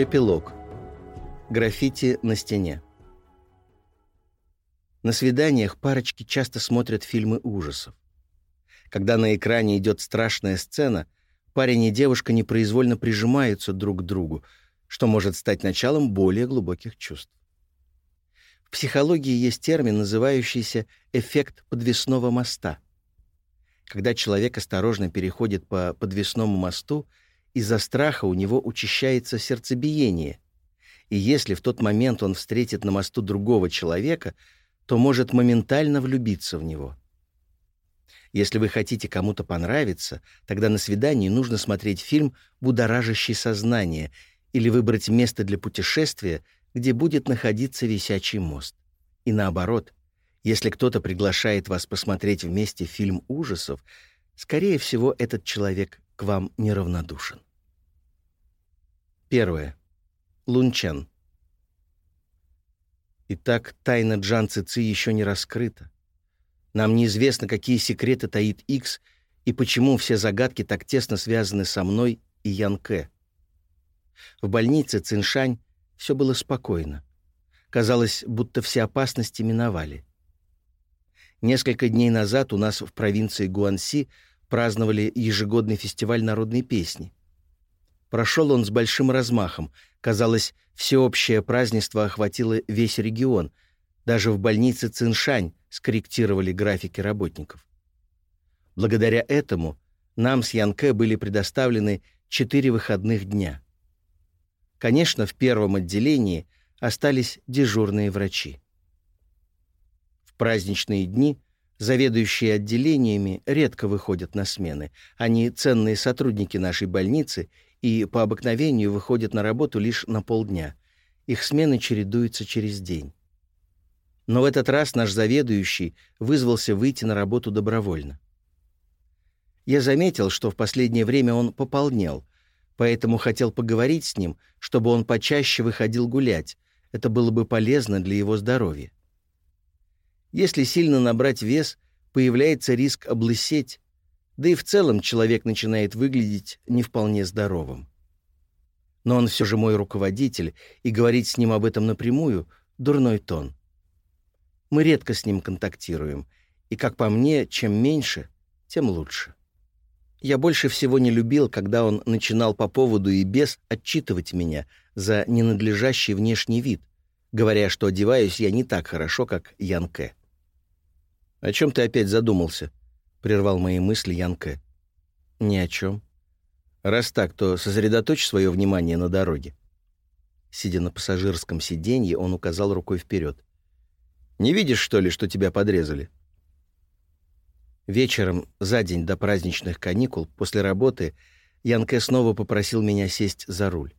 Эпилог. Граффити на стене. На свиданиях парочки часто смотрят фильмы ужасов. Когда на экране идет страшная сцена, парень и девушка непроизвольно прижимаются друг к другу, что может стать началом более глубоких чувств. В психологии есть термин, называющийся «эффект подвесного моста». Когда человек осторожно переходит по подвесному мосту, из-за страха у него учащается сердцебиение. И если в тот момент он встретит на мосту другого человека, то может моментально влюбиться в него. Если вы хотите кому-то понравиться, тогда на свидании нужно смотреть фильм «Будоражащий сознание» или выбрать место для путешествия, где будет находиться висячий мост. И наоборот, если кто-то приглашает вас посмотреть вместе фильм ужасов, скорее всего, этот человек к вам неравнодушен. Первое. Лунчан. Итак, тайна Джан Цици еще не раскрыта. Нам неизвестно, какие секреты таит Икс и почему все загадки так тесно связаны со мной и Янке. В больнице Циншань все было спокойно. Казалось, будто все опасности миновали. Несколько дней назад у нас в провинции Гуанси праздновали ежегодный фестиваль народной песни. Прошел он с большим размахом. Казалось, всеобщее празднество охватило весь регион. Даже в больнице Циншань скорректировали графики работников. Благодаря этому нам с Янке были предоставлены четыре выходных дня. Конечно, в первом отделении остались дежурные врачи. В праздничные дни заведующие отделениями редко выходят на смены. Они ценные сотрудники нашей больницы и по обыкновению выходят на работу лишь на полдня. Их смены чередуются через день. Но в этот раз наш заведующий вызвался выйти на работу добровольно. Я заметил, что в последнее время он пополнел, поэтому хотел поговорить с ним, чтобы он почаще выходил гулять. Это было бы полезно для его здоровья. Если сильно набрать вес, появляется риск облысеть, да и в целом человек начинает выглядеть не вполне здоровым. Но он все же мой руководитель, и говорить с ним об этом напрямую — дурной тон. Мы редко с ним контактируем, и, как по мне, чем меньше, тем лучше. Я больше всего не любил, когда он начинал по поводу и без отчитывать меня за ненадлежащий внешний вид, говоря, что одеваюсь я не так хорошо, как Янке. «О чем ты опять задумался?» — прервал мои мысли Янке. «Ни о чем. Раз так, то сосредоточь свое внимание на дороге». Сидя на пассажирском сиденье, он указал рукой вперед. «Не видишь, что ли, что тебя подрезали?» Вечером, за день до праздничных каникул, после работы, Янке снова попросил меня сесть за руль.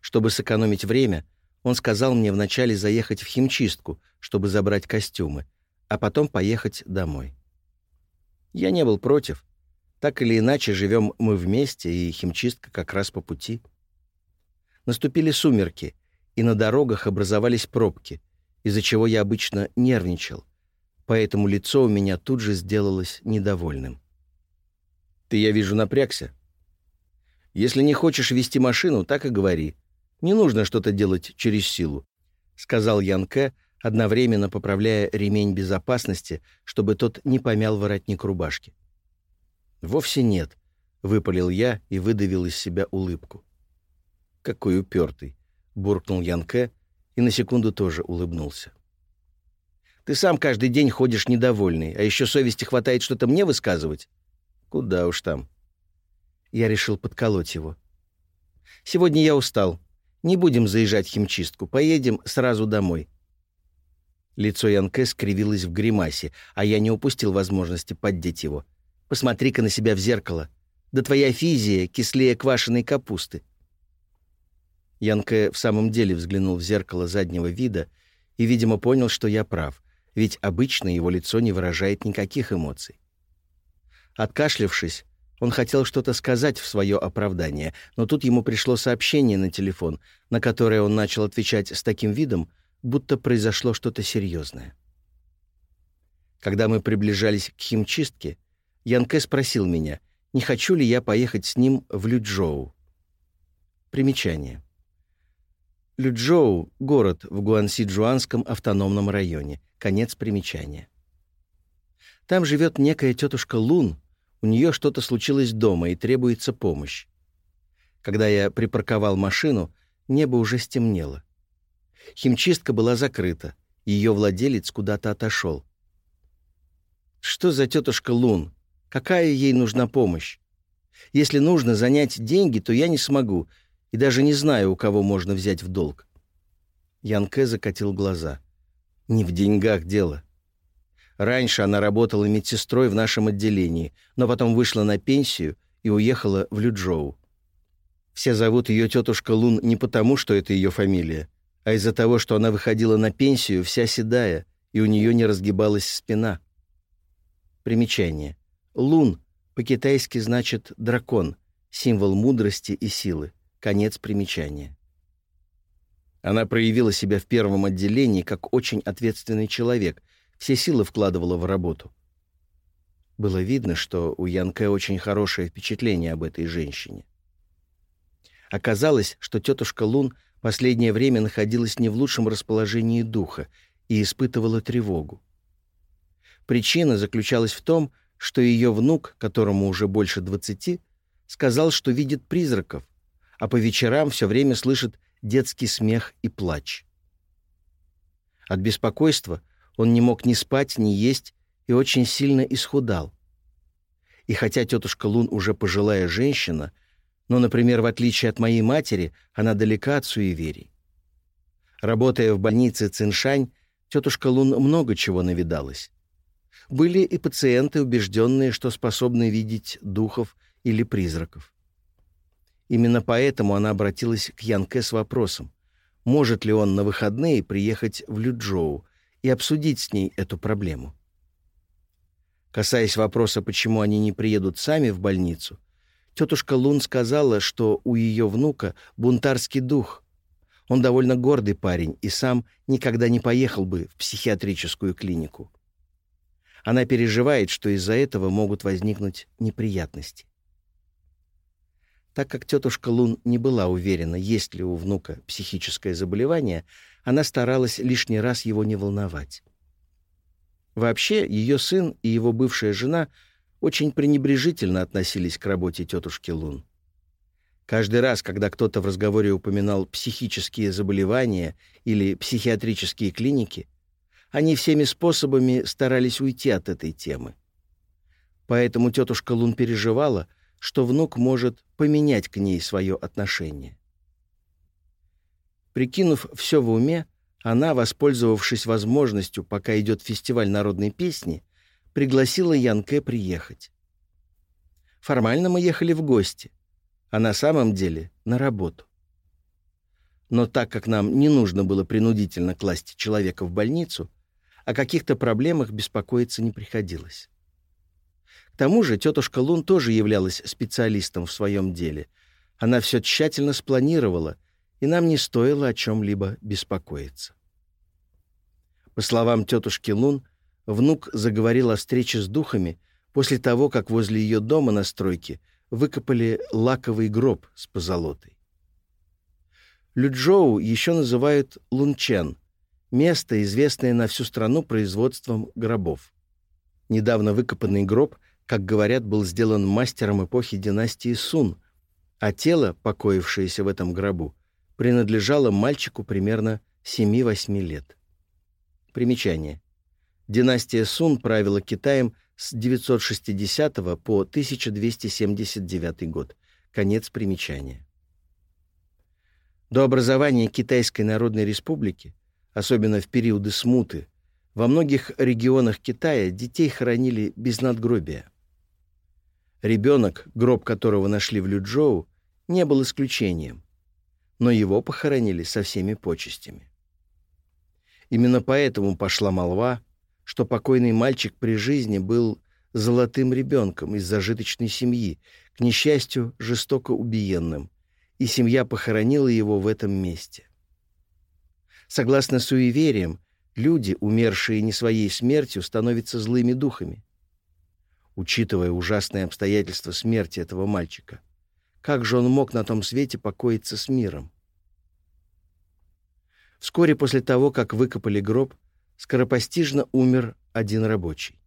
Чтобы сэкономить время, он сказал мне вначале заехать в химчистку, чтобы забрать костюмы, а потом поехать домой. Я не был против. Так или иначе, живем мы вместе, и химчистка как раз по пути. Наступили сумерки, и на дорогах образовались пробки, из-за чего я обычно нервничал, поэтому лицо у меня тут же сделалось недовольным. «Ты, я вижу, напрягся. Если не хочешь вести машину, так и говори. Не нужно что-то делать через силу», — сказал Янке, одновременно поправляя ремень безопасности, чтобы тот не помял воротник рубашки. «Вовсе нет», — выпалил я и выдавил из себя улыбку. «Какой упертый», — буркнул Янке и на секунду тоже улыбнулся. «Ты сам каждый день ходишь недовольный, а еще совести хватает что-то мне высказывать?» «Куда уж там». Я решил подколоть его. «Сегодня я устал. Не будем заезжать в химчистку, поедем сразу домой. Лицо Янке скривилось в гримасе, а я не упустил возможности поддеть его. «Посмотри-ка на себя в зеркало. Да твоя физия кислее квашеной капусты». Янке в самом деле взглянул в зеркало заднего вида и, видимо, понял, что я прав, ведь обычно его лицо не выражает никаких эмоций. Откашлявшись, он хотел что-то сказать в свое оправдание, но тут ему пришло сообщение на телефон, на которое он начал отвечать с таким видом, будто произошло что-то серьезное. Когда мы приближались к химчистке, Янке спросил меня, не хочу ли я поехать с ним в Люджоу. Примечание. Люджоу — город в Гуанси-Джуанском автономном районе. Конец примечания. Там живет некая тетушка Лун, у нее что-то случилось дома и требуется помощь. Когда я припарковал машину, небо уже стемнело. Химчистка была закрыта, ее владелец куда-то отошел. Что за тетушка Лун? Какая ей нужна помощь? Если нужно занять деньги, то я не смогу, и даже не знаю, у кого можно взять в долг. Янке закатил глаза. Не в деньгах дело. Раньше она работала медсестрой в нашем отделении, но потом вышла на пенсию и уехала в Люджоу. Все зовут ее тетушка Лун не потому, что это ее фамилия, а из-за того, что она выходила на пенсию вся седая, и у нее не разгибалась спина. Примечание. Лун по-китайски значит «дракон», символ мудрости и силы. Конец примечания. Она проявила себя в первом отделении как очень ответственный человек, все силы вкладывала в работу. Было видно, что у Янке очень хорошее впечатление об этой женщине. Оказалось, что тетушка Лун последнее время находилась не в лучшем расположении духа и испытывала тревогу. Причина заключалась в том, что ее внук, которому уже больше двадцати, сказал, что видит призраков, а по вечерам все время слышит детский смех и плач. От беспокойства он не мог ни спать, ни есть и очень сильно исхудал. И хотя тетушка Лун уже пожилая женщина, но, например, в отличие от моей матери, она далека от суеверий. Работая в больнице Циншань, тетушка Лун много чего навидалась. Были и пациенты, убежденные, что способны видеть духов или призраков. Именно поэтому она обратилась к Янке с вопросом, может ли он на выходные приехать в Люджоу и обсудить с ней эту проблему. Касаясь вопроса, почему они не приедут сами в больницу, тетушка Лун сказала, что у ее внука бунтарский дух. Он довольно гордый парень и сам никогда не поехал бы в психиатрическую клинику. Она переживает, что из-за этого могут возникнуть неприятности. Так как тетушка Лун не была уверена, есть ли у внука психическое заболевание, она старалась лишний раз его не волновать. Вообще, ее сын и его бывшая жена очень пренебрежительно относились к работе тетушки Лун. Каждый раз, когда кто-то в разговоре упоминал психические заболевания или психиатрические клиники, они всеми способами старались уйти от этой темы. Поэтому тетушка Лун переживала, что внук может поменять к ней свое отношение. Прикинув все в уме, она, воспользовавшись возможностью, пока идет фестиваль народной песни, пригласила Янке приехать. Формально мы ехали в гости, а на самом деле на работу. Но так как нам не нужно было принудительно класть человека в больницу, о каких-то проблемах беспокоиться не приходилось. К тому же тетушка Лун тоже являлась специалистом в своем деле. Она все тщательно спланировала — и нам не стоило о чем-либо беспокоиться. По словам тетушки Лун, внук заговорил о встрече с духами после того, как возле ее дома на стройке выкопали лаковый гроб с позолотой. Люджоу еще называют Лунчен, место, известное на всю страну производством гробов. Недавно выкопанный гроб, как говорят, был сделан мастером эпохи династии Сун, а тело, покоившееся в этом гробу, принадлежала мальчику примерно 7-8 лет. Примечание. Династия Сун правила Китаем с 960 по 1279 год. Конец примечания. До образования Китайской Народной Республики, особенно в периоды смуты, во многих регионах Китая детей хоронили без надгробия. Ребенок, гроб которого нашли в Люджоу, не был исключением но его похоронили со всеми почестями. Именно поэтому пошла молва, что покойный мальчик при жизни был золотым ребенком из зажиточной семьи, к несчастью, жестоко убиенным, и семья похоронила его в этом месте. Согласно суевериям, люди, умершие не своей смертью, становятся злыми духами. Учитывая ужасные обстоятельства смерти этого мальчика, как же он мог на том свете покоиться с миром? Вскоре после того, как выкопали гроб, скоропостижно умер один рабочий.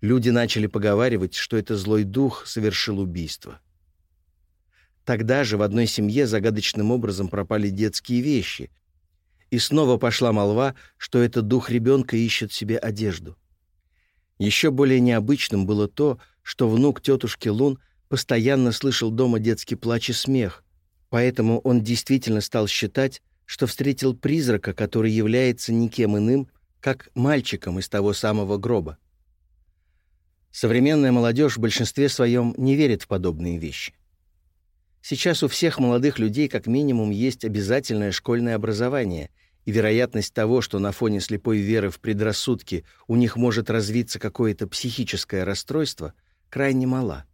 Люди начали поговаривать, что это злой дух совершил убийство. Тогда же в одной семье загадочным образом пропали детские вещи, и снова пошла молва, что это дух ребенка ищет себе одежду. Еще более необычным было то, что внук тетушки Лун постоянно слышал дома детский плач и смех, поэтому он действительно стал считать, что встретил призрака, который является никем иным, как мальчиком из того самого гроба. Современная молодежь в большинстве своем не верит в подобные вещи. Сейчас у всех молодых людей как минимум есть обязательное школьное образование, и вероятность того, что на фоне слепой веры в предрассудки у них может развиться какое-то психическое расстройство, крайне мала.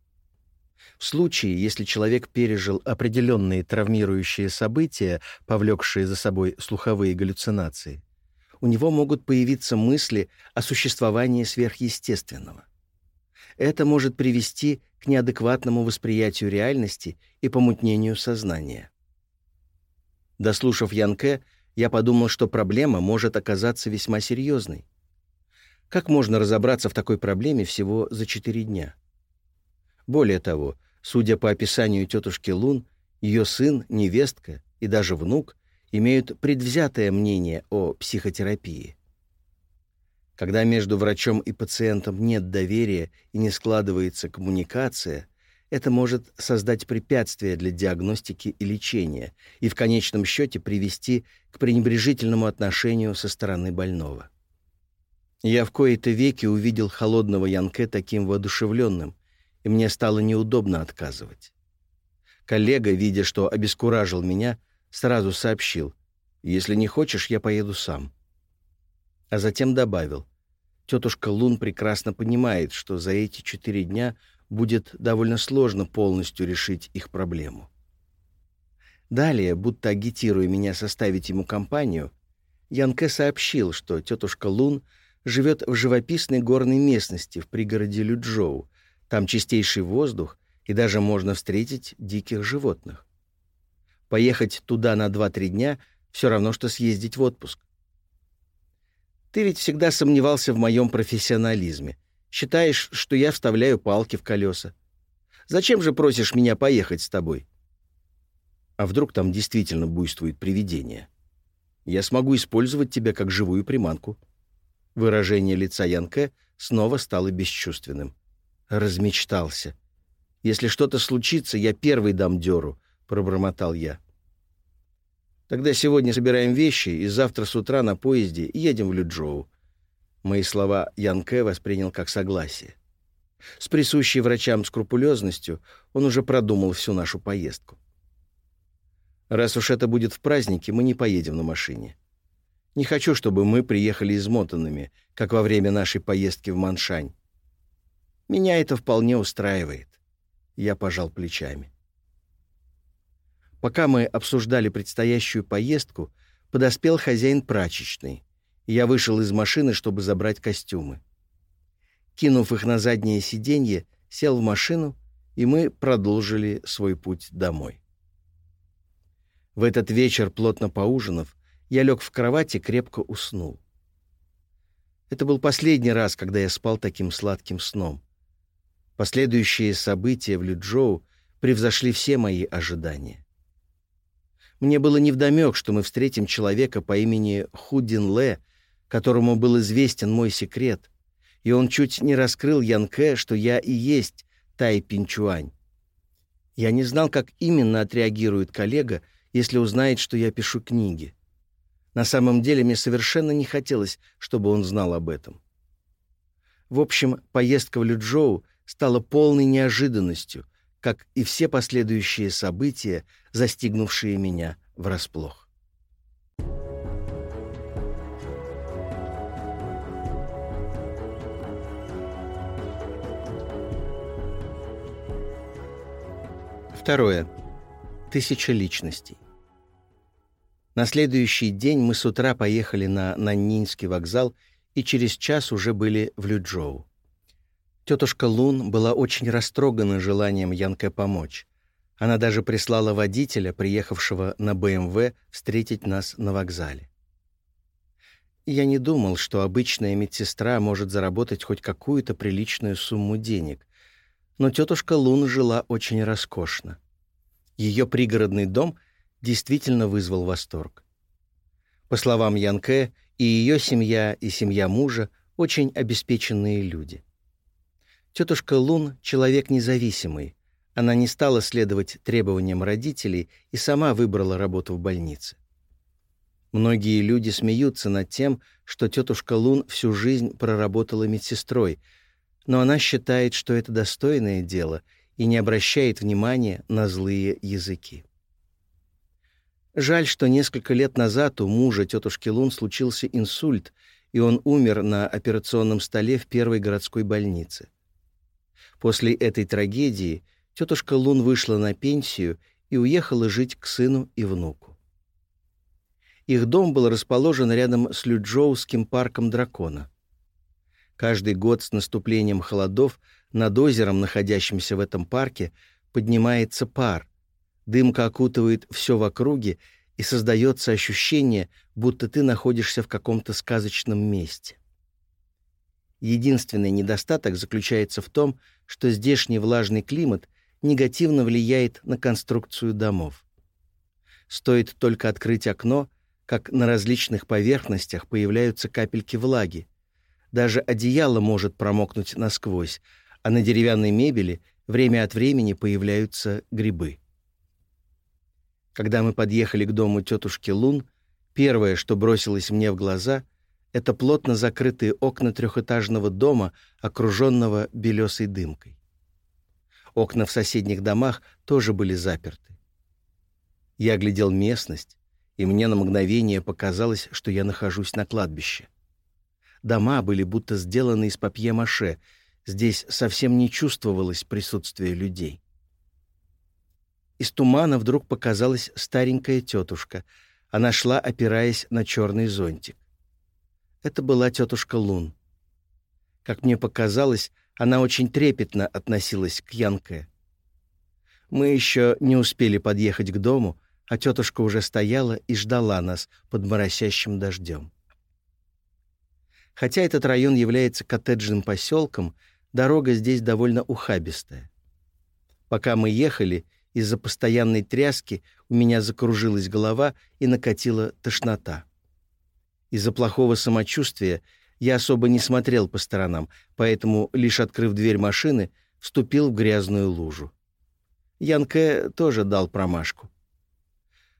В случае, если человек пережил определенные травмирующие события, повлекшие за собой слуховые галлюцинации, у него могут появиться мысли о существовании сверхъестественного. Это может привести к неадекватному восприятию реальности и помутнению сознания. Дослушав Янке, я подумал, что проблема может оказаться весьма серьезной. Как можно разобраться в такой проблеме всего за четыре дня? Более того, Судя по описанию тетушки Лун, ее сын, невестка и даже внук имеют предвзятое мнение о психотерапии. Когда между врачом и пациентом нет доверия и не складывается коммуникация, это может создать препятствия для диагностики и лечения и в конечном счете привести к пренебрежительному отношению со стороны больного. Я в кои-то веки увидел холодного Янке таким воодушевленным, и мне стало неудобно отказывать. Коллега, видя, что обескуражил меня, сразу сообщил, «Если не хочешь, я поеду сам». А затем добавил, «Тетушка Лун прекрасно понимает, что за эти четыре дня будет довольно сложно полностью решить их проблему». Далее, будто агитируя меня составить ему компанию, Янке сообщил, что тетушка Лун живет в живописной горной местности в пригороде Люджоу, там чистейший воздух, и даже можно встретить диких животных. Поехать туда на 2-3 дня — все равно, что съездить в отпуск. Ты ведь всегда сомневался в моем профессионализме. Считаешь, что я вставляю палки в колеса. Зачем же просишь меня поехать с тобой? А вдруг там действительно буйствует привидение? Я смогу использовать тебя как живую приманку. Выражение лица Янке снова стало бесчувственным. Размечтался. Если что-то случится, я первый дам дёру, пробормотал я. Тогда сегодня собираем вещи и завтра с утра на поезде едем в Люджоу. Мои слова Ян Кэ воспринял как согласие. С присущей врачам скрупулезностью он уже продумал всю нашу поездку. Раз уж это будет в празднике, мы не поедем на машине. Не хочу, чтобы мы приехали измотанными, как во время нашей поездки в Маншань. Меня это вполне устраивает. Я пожал плечами. Пока мы обсуждали предстоящую поездку, подоспел хозяин прачечной, я вышел из машины, чтобы забрать костюмы. Кинув их на заднее сиденье, сел в машину, и мы продолжили свой путь домой. В этот вечер, плотно поужинав, я лег в кровати крепко уснул. Это был последний раз, когда я спал таким сладким сном. Последующие события в Люджоу превзошли все мои ожидания. Мне было невдомек, что мы встретим человека по имени Худин Ле, которому был известен мой секрет, и он чуть не раскрыл Янке, что я и есть Тай Пинчуань. Я не знал, как именно отреагирует коллега, если узнает, что я пишу книги. На самом деле мне совершенно не хотелось, чтобы он знал об этом. В общем, поездка в Люджоу — стало полной неожиданностью, как и все последующие события, застигнувшие меня врасплох. Второе. Тысяча личностей. На следующий день мы с утра поехали на Наннинский вокзал и через час уже были в Люджоу. Тетушка Лун была очень растрогана желанием Янке помочь. Она даже прислала водителя, приехавшего на БМВ, встретить нас на вокзале. Я не думал, что обычная медсестра может заработать хоть какую-то приличную сумму денег, но тетушка Лун жила очень роскошно. Ее пригородный дом действительно вызвал восторг. По словам Янке, и ее семья, и семья мужа очень обеспеченные люди. Тетушка Лун — человек независимый. Она не стала следовать требованиям родителей и сама выбрала работу в больнице. Многие люди смеются над тем, что тетушка Лун всю жизнь проработала медсестрой, но она считает, что это достойное дело и не обращает внимания на злые языки. Жаль, что несколько лет назад у мужа тетушки Лун случился инсульт, и он умер на операционном столе в первой городской больнице. После этой трагедии тетушка Лун вышла на пенсию и уехала жить к сыну и внуку. Их дом был расположен рядом с Люджоуским парком дракона. Каждый год с наступлением холодов над озером, находящимся в этом парке, поднимается пар, Дымка окутывает все в округе, и создается ощущение, будто ты находишься в каком-то сказочном месте. Единственный недостаток заключается в том, что здешний влажный климат негативно влияет на конструкцию домов. Стоит только открыть окно, как на различных поверхностях появляются капельки влаги. Даже одеяло может промокнуть насквозь, а на деревянной мебели время от времени появляются грибы. Когда мы подъехали к дому тетушки Лун, первое, что бросилось мне в глаза, это плотно закрытые окна трехэтажного дома, окруженного белесой дымкой. Окна в соседних домах тоже были заперты. Я глядел местность, и мне на мгновение показалось, что я нахожусь на кладбище. Дома были будто сделаны из папье-маше, здесь совсем не чувствовалось присутствия людей. Из тумана вдруг показалась старенькая тетушка. Она шла, опираясь на черный зонтик. Это была тетушка Лун. Как мне показалось, она очень трепетно относилась к Янке. Мы еще не успели подъехать к дому, а тетушка уже стояла и ждала нас под моросящим дождем. Хотя этот район является коттеджным поселком, дорога здесь довольно ухабистая. Пока мы ехали, из-за постоянной тряски у меня закружилась голова и накатила тошнота. Из-за плохого самочувствия я особо не смотрел по сторонам, поэтому, лишь открыв дверь машины, вступил в грязную лужу. Янке тоже дал промашку.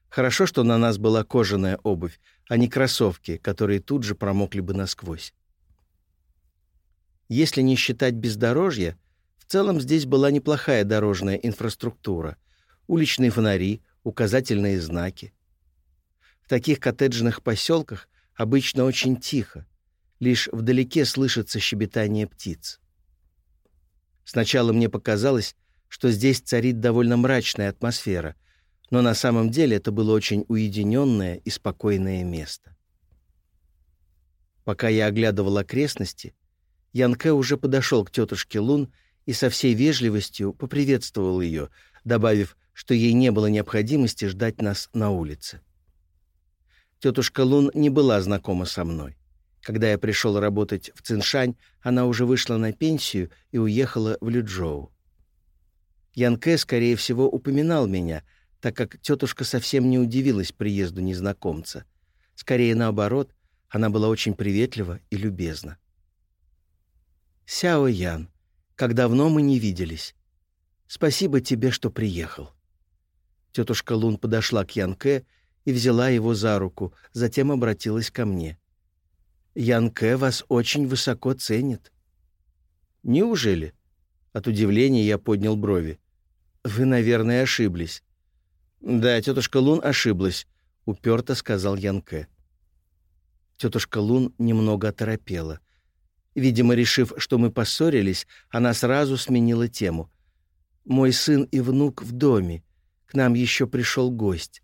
Хорошо, что на нас была кожаная обувь, а не кроссовки, которые тут же промокли бы насквозь. Если не считать бездорожья, в целом здесь была неплохая дорожная инфраструктура — уличные фонари, указательные знаки. В таких коттеджных поселках обычно очень тихо, лишь вдалеке слышится щебетание птиц. Сначала мне показалось, что здесь царит довольно мрачная атмосфера, но на самом деле это было очень уединенное и спокойное место. Пока я оглядывал окрестности, Янке уже подошел к тетушке Лун и со всей вежливостью поприветствовал ее, добавив что ей не было необходимости ждать нас на улице. Тетушка Лун не была знакома со мной. Когда я пришел работать в Циншань, она уже вышла на пенсию и уехала в Люджоу. Янке, скорее всего, упоминал меня, так как тетушка совсем не удивилась приезду незнакомца. Скорее наоборот, она была очень приветлива и любезна. «Сяо Ян, как давно мы не виделись. Спасибо тебе, что приехал». Тетушка Лун подошла к Янке и взяла его за руку, затем обратилась ко мне. «Янке вас очень высоко ценит». «Неужели?» От удивления я поднял брови. «Вы, наверное, ошиблись». «Да, тетушка Лун ошиблась», — уперто сказал Янке. Тетушка Лун немного оторопела. Видимо, решив, что мы поссорились, она сразу сменила тему. «Мой сын и внук в доме. К нам еще пришел гость.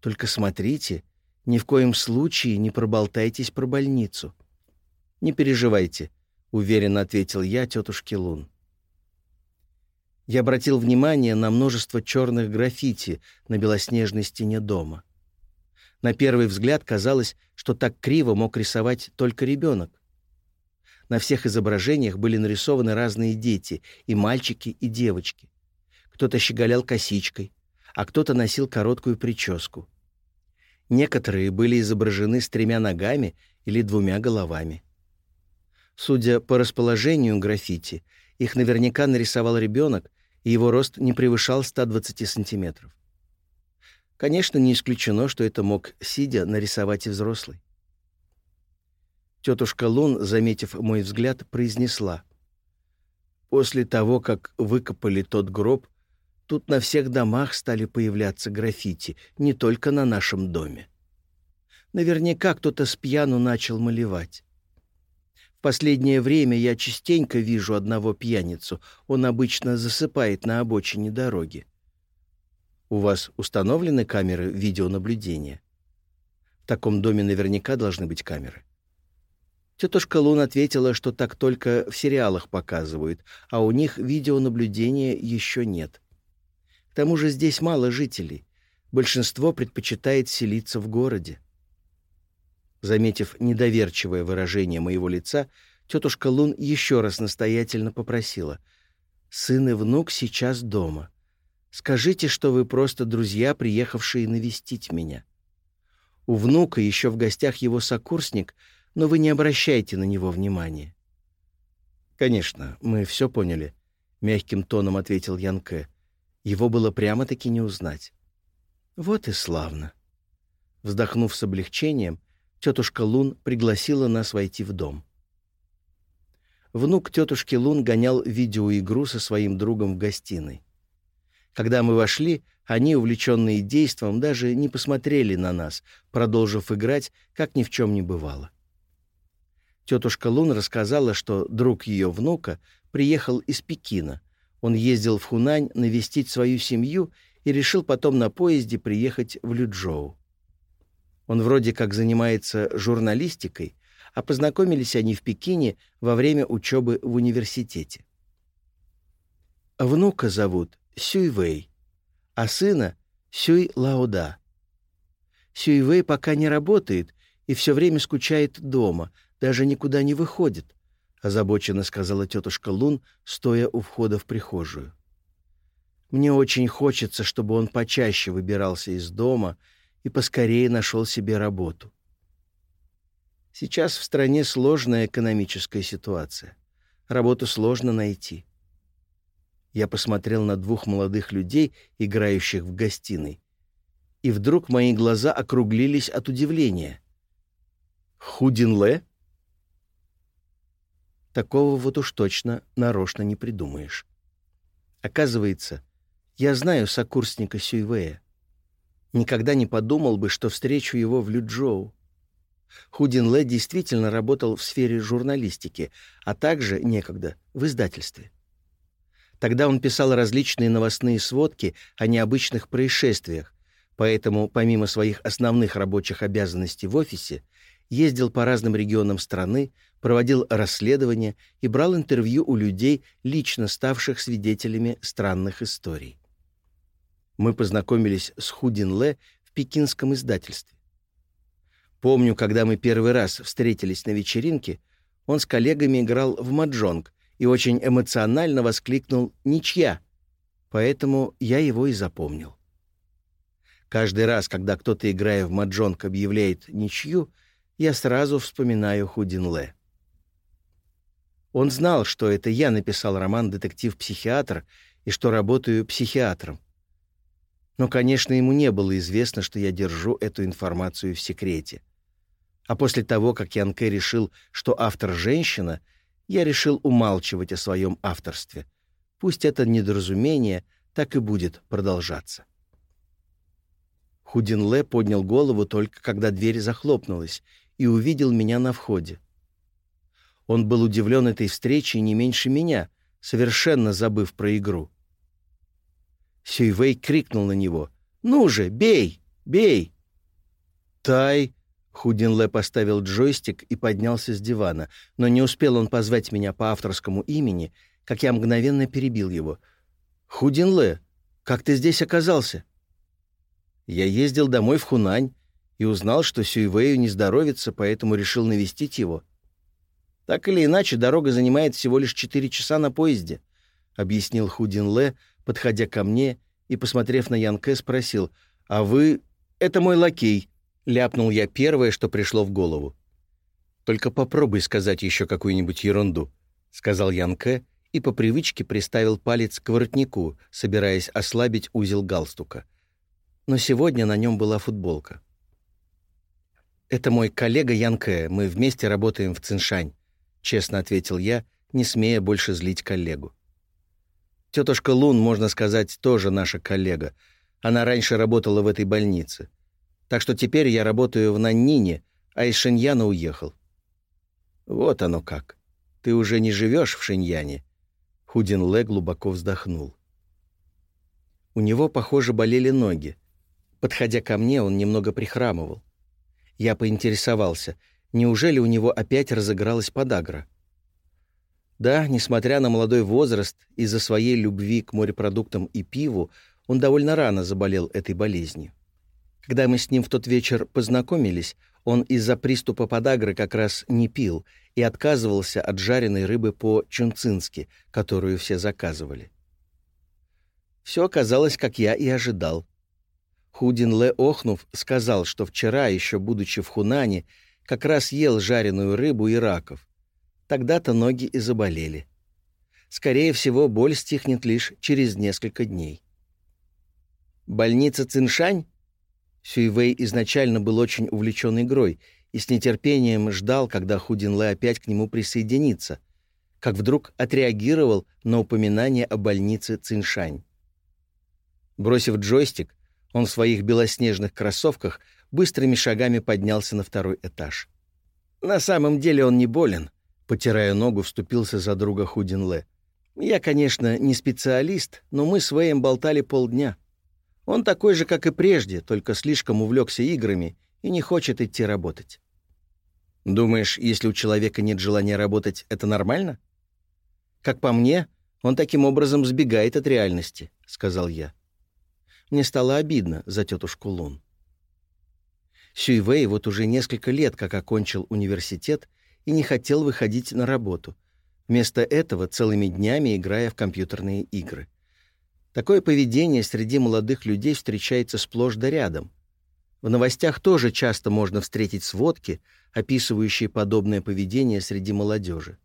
Только смотрите, ни в коем случае не проболтайтесь про больницу. Не переживайте, уверенно ответил я тетушке Лун. Я обратил внимание на множество черных граффити на белоснежной стене дома. На первый взгляд казалось, что так криво мог рисовать только ребенок. На всех изображениях были нарисованы разные дети, и мальчики, и девочки. Кто-то щеголял косичкой, а кто-то носил короткую прическу. Некоторые были изображены с тремя ногами или двумя головами. Судя по расположению граффити, их наверняка нарисовал ребенок, и его рост не превышал 120 сантиметров. Конечно, не исключено, что это мог, сидя, нарисовать и взрослый. Тетушка Лун, заметив мой взгляд, произнесла. «После того, как выкопали тот гроб, тут на всех домах стали появляться граффити, не только на нашем доме. Наверняка кто-то с пьяну начал малевать. В последнее время я частенько вижу одного пьяницу. Он обычно засыпает на обочине дороги. У вас установлены камеры видеонаблюдения? В таком доме наверняка должны быть камеры. Тетушка Лун ответила, что так только в сериалах показывают, а у них видеонаблюдения еще нет. К тому же здесь мало жителей. Большинство предпочитает селиться в городе. Заметив недоверчивое выражение моего лица, тетушка Лун еще раз настоятельно попросила. «Сын и внук сейчас дома. Скажите, что вы просто друзья, приехавшие навестить меня. У внука еще в гостях его сокурсник, но вы не обращайте на него внимания». «Конечно, мы все поняли», — мягким тоном ответил Янке. Его было прямо-таки не узнать. «Вот и славно». Вздохнув с облегчением, тетушка Лун пригласила нас войти в дом. Внук тетушки Лун гонял видеоигру со своим другом в гостиной. Когда мы вошли, они, увлеченные действом, даже не посмотрели на нас, продолжив играть, как ни в чем не бывало. Тетушка Лун рассказала, что друг ее внука приехал из Пекина. Он ездил в Хунань навестить свою семью и решил потом на поезде приехать в Люджоу. Он вроде как занимается журналистикой, а познакомились они в Пекине во время учебы в университете. Внука зовут Сюйвей, а сына — Сюй Лауда. Сюйвей пока не работает и все время скучает дома, даже никуда не выходит, — озабоченно сказала тетушка Лун, стоя у входа в прихожую. «Мне очень хочется, чтобы он почаще выбирался из дома и поскорее нашел себе работу. Сейчас в стране сложная экономическая ситуация. Работу сложно найти. Я посмотрел на двух молодых людей, играющих в гостиной, и вдруг мои глаза округлились от удивления. «Худинле?» Такого вот уж точно нарочно не придумаешь. Оказывается, я знаю сокурсника Сюйвея. Никогда не подумал бы, что встречу его в Люджоу. Худин Лэ действительно работал в сфере журналистики, а также, некогда, в издательстве. Тогда он писал различные новостные сводки о необычных происшествиях, поэтому, помимо своих основных рабочих обязанностей в офисе, ездил по разным регионам страны, проводил расследования и брал интервью у людей, лично ставших свидетелями странных историй мы познакомились с Худин Ле в пекинском издательстве. Помню, когда мы первый раз встретились на вечеринке, он с коллегами играл в маджонг и очень эмоционально воскликнул «Ничья!», поэтому я его и запомнил. Каждый раз, когда кто-то, играя в маджонг, объявляет ничью, я сразу вспоминаю Худин Ле. Он знал, что это я написал роман «Детектив-психиатр» и что работаю психиатром. Но, конечно, ему не было известно, что я держу эту информацию в секрете. А после того, как Янке решил, что автор женщина, я решил умалчивать о своем авторстве. Пусть это недоразумение так и будет продолжаться. Худинле поднял голову только когда дверь захлопнулась и увидел меня на входе. Он был удивлен этой встречей не меньше меня, совершенно забыв про игру. Сюйвей крикнул на него. «Ну же, бей! Бей!» «Тай!» Худинле поставил джойстик и поднялся с дивана, но не успел он позвать меня по авторскому имени, как я мгновенно перебил его. «Худинле, как ты здесь оказался?» «Я ездил домой в Хунань и узнал, что Сюйвею не здоровится, поэтому решил навестить его. Так или иначе, дорога занимает всего лишь четыре часа на поезде», — объяснил Худинле, подходя ко мне и, посмотрев на Янке, спросил, «А вы...» «Это мой лакей», — ляпнул я первое, что пришло в голову. «Только попробуй сказать еще какую-нибудь ерунду», — сказал Янке и по привычке приставил палец к воротнику, собираясь ослабить узел галстука. Но сегодня на нем была футболка. «Это мой коллега Янке, мы вместе работаем в Циншань», — честно ответил я, не смея больше злить коллегу. Тетушка Лун, можно сказать, тоже наша коллега. Она раньше работала в этой больнице. Так что теперь я работаю в Наннине, а из Шиньяна уехал. Вот оно как. Ты уже не живешь в Шиньяне. Худин Лэ глубоко вздохнул. У него, похоже, болели ноги. Подходя ко мне, он немного прихрамывал. Я поинтересовался, неужели у него опять разыгралась подагра? Да, несмотря на молодой возраст, из-за своей любви к морепродуктам и пиву, он довольно рано заболел этой болезнью. Когда мы с ним в тот вечер познакомились, он из-за приступа подагры как раз не пил и отказывался от жареной рыбы по-чунцински, которую все заказывали. Все оказалось, как я и ожидал. Худин Ле Охнув сказал, что вчера, еще будучи в Хунане, как раз ел жареную рыбу и раков, Тогда-то ноги и заболели. Скорее всего, боль стихнет лишь через несколько дней. Больница Циншань? Сюйвей изначально был очень увлечен игрой и с нетерпением ждал, когда Худинле опять к нему присоединится, как вдруг отреагировал на упоминание о больнице Циншань. Бросив джойстик, он в своих белоснежных кроссовках быстрыми шагами поднялся на второй этаж. На самом деле он не болен. Потирая ногу, вступился за друга Худинле. «Я, конечно, не специалист, но мы с Вэем болтали полдня. Он такой же, как и прежде, только слишком увлекся играми и не хочет идти работать». «Думаешь, если у человека нет желания работать, это нормально?» «Как по мне, он таким образом сбегает от реальности», — сказал я. Мне стало обидно за тетушку Лун. Сюйвей вот уже несколько лет как окончил университет и не хотел выходить на работу. Вместо этого целыми днями играя в компьютерные игры. Такое поведение среди молодых людей встречается сплошь да рядом. В новостях тоже часто можно встретить сводки, описывающие подобное поведение среди молодежи.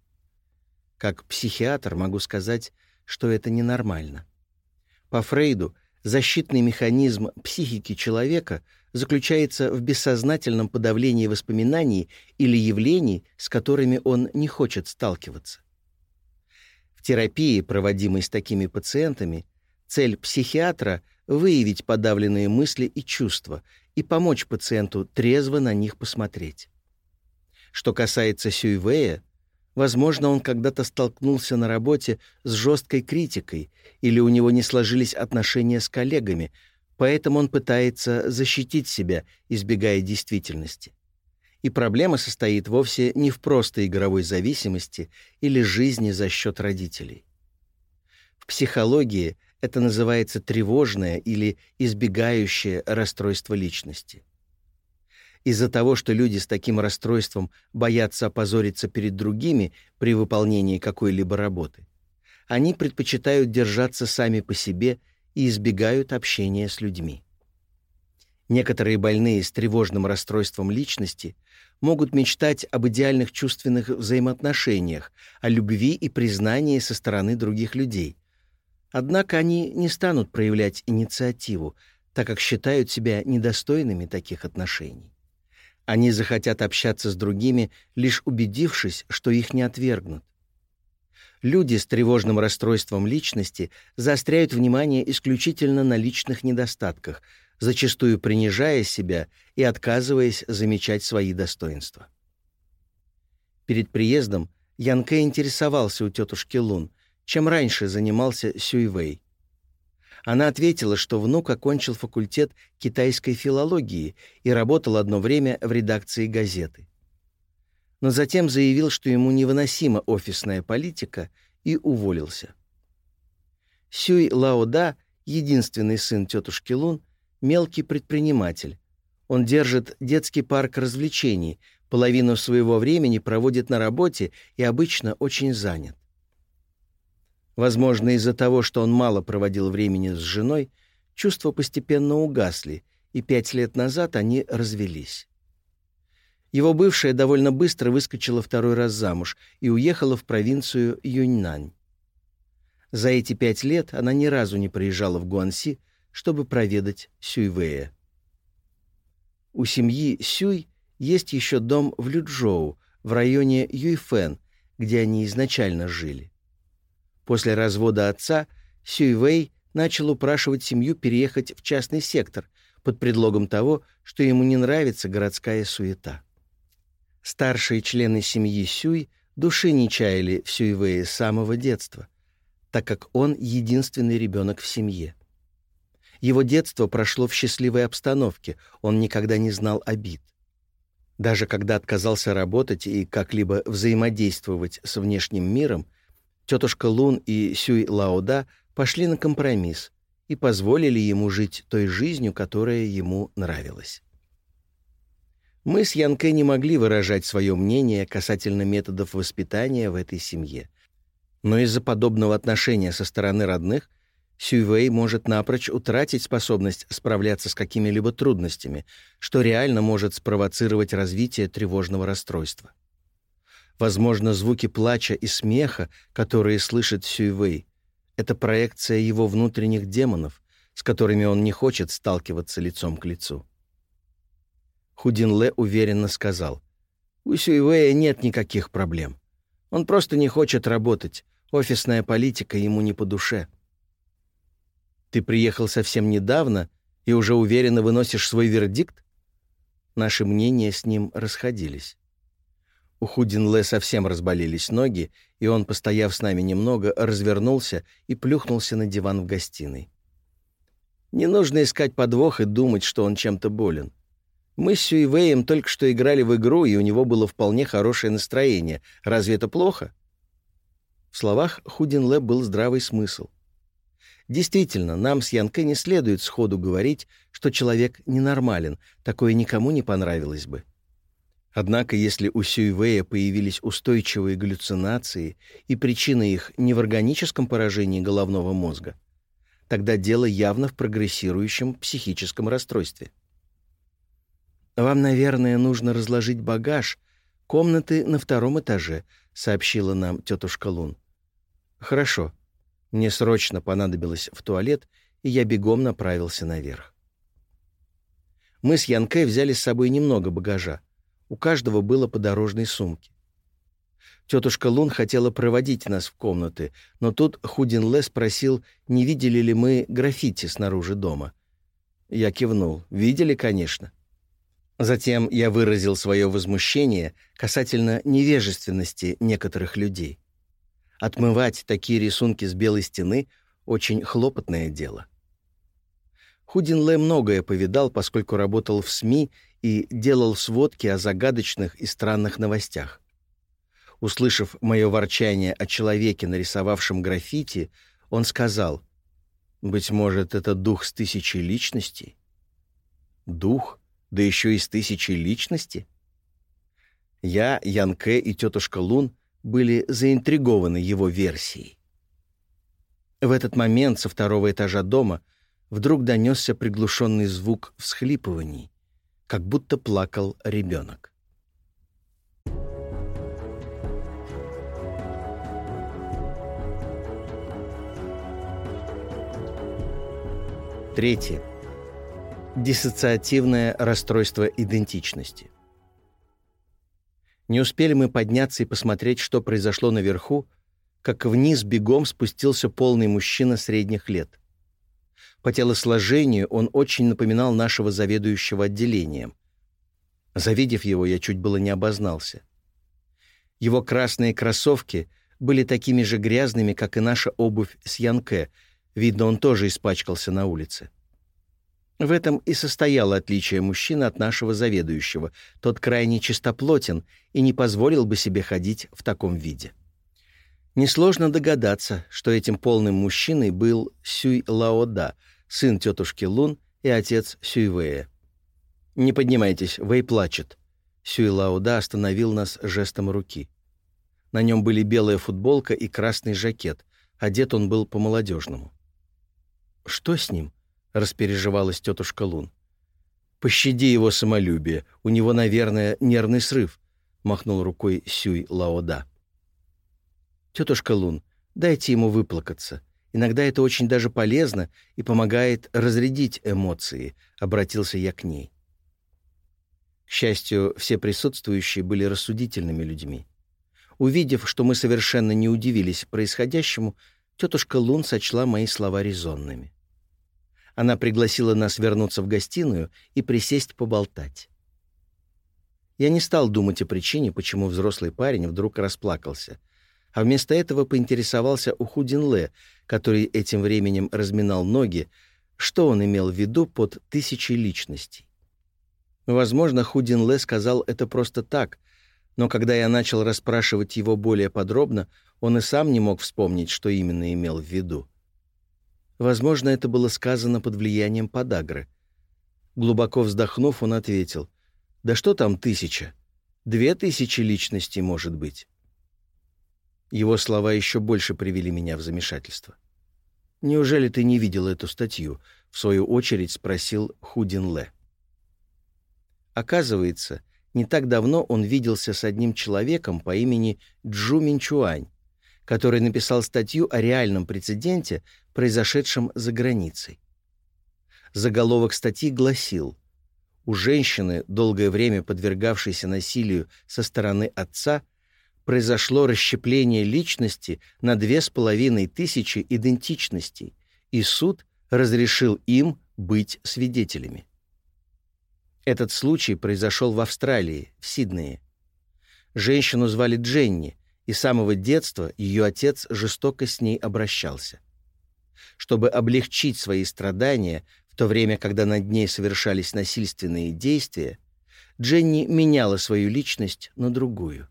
Как психиатр могу сказать, что это ненормально. По Фрейду защитный механизм психики человека — заключается в бессознательном подавлении воспоминаний или явлений, с которыми он не хочет сталкиваться. В терапии, проводимой с такими пациентами, цель психиатра — выявить подавленные мысли и чувства и помочь пациенту трезво на них посмотреть. Что касается Сюйвея, возможно, он когда-то столкнулся на работе с жесткой критикой или у него не сложились отношения с коллегами — Поэтому он пытается защитить себя, избегая действительности. И проблема состоит вовсе не в простой игровой зависимости или жизни за счет родителей. В психологии это называется тревожное или избегающее расстройство личности. Из-за того, что люди с таким расстройством боятся опозориться перед другими при выполнении какой-либо работы, они предпочитают держаться сами по себе – и избегают общения с людьми. Некоторые больные с тревожным расстройством личности могут мечтать об идеальных чувственных взаимоотношениях, о любви и признании со стороны других людей. Однако они не станут проявлять инициативу, так как считают себя недостойными таких отношений. Они захотят общаться с другими, лишь убедившись, что их не отвергнут. Люди с тревожным расстройством личности заостряют внимание исключительно на личных недостатках, зачастую принижая себя и отказываясь замечать свои достоинства. Перед приездом Янке интересовался у тетушки Лун, чем раньше занимался Сюйвей. Она ответила, что внук окончил факультет китайской филологии и работал одно время в редакции газеты но затем заявил, что ему невыносима офисная политика, и уволился. Сюй Лаода, единственный сын тетушки Лун, мелкий предприниматель. Он держит детский парк развлечений, половину своего времени проводит на работе и обычно очень занят. Возможно, из-за того, что он мало проводил времени с женой, чувства постепенно угасли, и пять лет назад они развелись. Его бывшая довольно быстро выскочила второй раз замуж и уехала в провинцию Юньнань. За эти пять лет она ни разу не приезжала в Гуанси, чтобы проведать Сюйвэя. У семьи Сюй есть еще дом в Люджоу, в районе Юйфэн, где они изначально жили. После развода отца Сюйвэй начал упрашивать семью переехать в частный сектор под предлогом того, что ему не нравится городская суета. Старшие члены семьи Сюй души не чаяли в Сюйвэе с самого детства так как он единственный ребенок в семье. Его детство прошло в счастливой обстановке, он никогда не знал обид. Даже когда отказался работать и как-либо взаимодействовать с внешним миром, тетушка Лун и Сюй Лаода пошли на компромисс и позволили ему жить той жизнью, которая ему нравилась. Мы с Янкой не могли выражать свое мнение касательно методов воспитания в этой семье — но из-за подобного отношения со стороны родных Сюйвей может напрочь утратить способность справляться с какими-либо трудностями, что реально может спровоцировать развитие тревожного расстройства. Возможно, звуки плача и смеха, которые слышит Сюйвей, это проекция его внутренних демонов, с которыми он не хочет сталкиваться лицом к лицу. Худин Ле уверенно сказал, «У Сюйвея нет никаких проблем. Он просто не хочет работать, Офисная политика ему не по душе. Ты приехал совсем недавно и уже уверенно выносишь свой вердикт? Наши мнения с ним расходились. У Худинле совсем разболелись ноги, и он, постояв с нами немного, развернулся и плюхнулся на диван в гостиной. Не нужно искать подвох и думать, что он чем-то болен. Мы с Сюйвеем только что играли в игру, и у него было вполне хорошее настроение. Разве это плохо? В словах Худинле был здравый смысл. Действительно, нам с Янкой не следует сходу говорить, что человек ненормален, такое никому не понравилось бы. Однако, если у Сюйвея появились устойчивые галлюцинации и причина их не в органическом поражении головного мозга, тогда дело явно в прогрессирующем психическом расстройстве. «Вам, наверное, нужно разложить багаж. Комнаты на втором этаже», — сообщила нам тетушка Лун. «Хорошо. Мне срочно понадобилось в туалет, и я бегом направился наверх. Мы с Янкой взяли с собой немного багажа. У каждого было по дорожной сумке. Тетушка Лун хотела проводить нас в комнаты, но тут Худин Ле спросил, не видели ли мы граффити снаружи дома. Я кивнул. «Видели, конечно». Затем я выразил свое возмущение касательно невежественности некоторых людей. Отмывать такие рисунки с белой стены — очень хлопотное дело. Худин Лэ многое повидал, поскольку работал в СМИ и делал сводки о загадочных и странных новостях. Услышав мое ворчание о человеке, нарисовавшем граффити, он сказал, «Быть может, это дух с тысячей личностей?» «Дух? Да еще и с тысячей личностей?» Я, Янке и тетушка Лун были заинтригованы его версией. В этот момент со второго этажа дома вдруг донесся приглушенный звук всхлипываний, как будто плакал ребенок. Третье. Диссоциативное расстройство идентичности. Не успели мы подняться и посмотреть, что произошло наверху, как вниз бегом спустился полный мужчина средних лет. По телосложению он очень напоминал нашего заведующего отделением. Завидев его, я чуть было не обознался. Его красные кроссовки были такими же грязными, как и наша обувь с Янке. Видно, он тоже испачкался на улице. В этом и состояло отличие мужчины от нашего заведующего. Тот крайне чистоплотен и не позволил бы себе ходить в таком виде. Несложно догадаться, что этим полным мужчиной был Сюй Лаода, сын тетушки Лун и отец Сюйвэя. «Не поднимайтесь, Вэй плачет». Сюй Лаода остановил нас жестом руки. На нем были белая футболка и красный жакет. Одет он был по-молодежному. «Что с ним?» — распереживалась тетушка Лун. «Пощади его самолюбие. У него, наверное, нервный срыв», — махнул рукой Сюй Лаода. «Тетушка Лун, дайте ему выплакаться. Иногда это очень даже полезно и помогает разрядить эмоции», — обратился я к ней. К счастью, все присутствующие были рассудительными людьми. Увидев, что мы совершенно не удивились происходящему, тетушка Лун сочла мои слова резонными. Она пригласила нас вернуться в гостиную и присесть поболтать. Я не стал думать о причине, почему взрослый парень вдруг расплакался, а вместо этого поинтересовался у Худинле, который этим временем разминал ноги, что он имел в виду под тысячей личностей. Возможно, Худинле сказал это просто так, но когда я начал расспрашивать его более подробно, он и сам не мог вспомнить, что именно имел в виду. Возможно, это было сказано под влиянием подагры. Глубоко вздохнув, он ответил, «Да что там тысяча? Две тысячи личностей, может быть». Его слова еще больше привели меня в замешательство. «Неужели ты не видел эту статью?» — в свою очередь спросил Худин Ле. Оказывается, не так давно он виделся с одним человеком по имени Джу Минчуань, который написал статью о реальном прецеденте, произошедшем за границей. Заголовок статьи гласил «У женщины, долгое время подвергавшейся насилию со стороны отца, произошло расщепление личности на две с половиной тысячи идентичностей, и суд разрешил им быть свидетелями». Этот случай произошел в Австралии, в Сиднее. Женщину звали Дженни, и с самого детства ее отец жестоко с ней обращался. Чтобы облегчить свои страдания, в то время, когда над ней совершались насильственные действия, Дженни меняла свою личность на другую.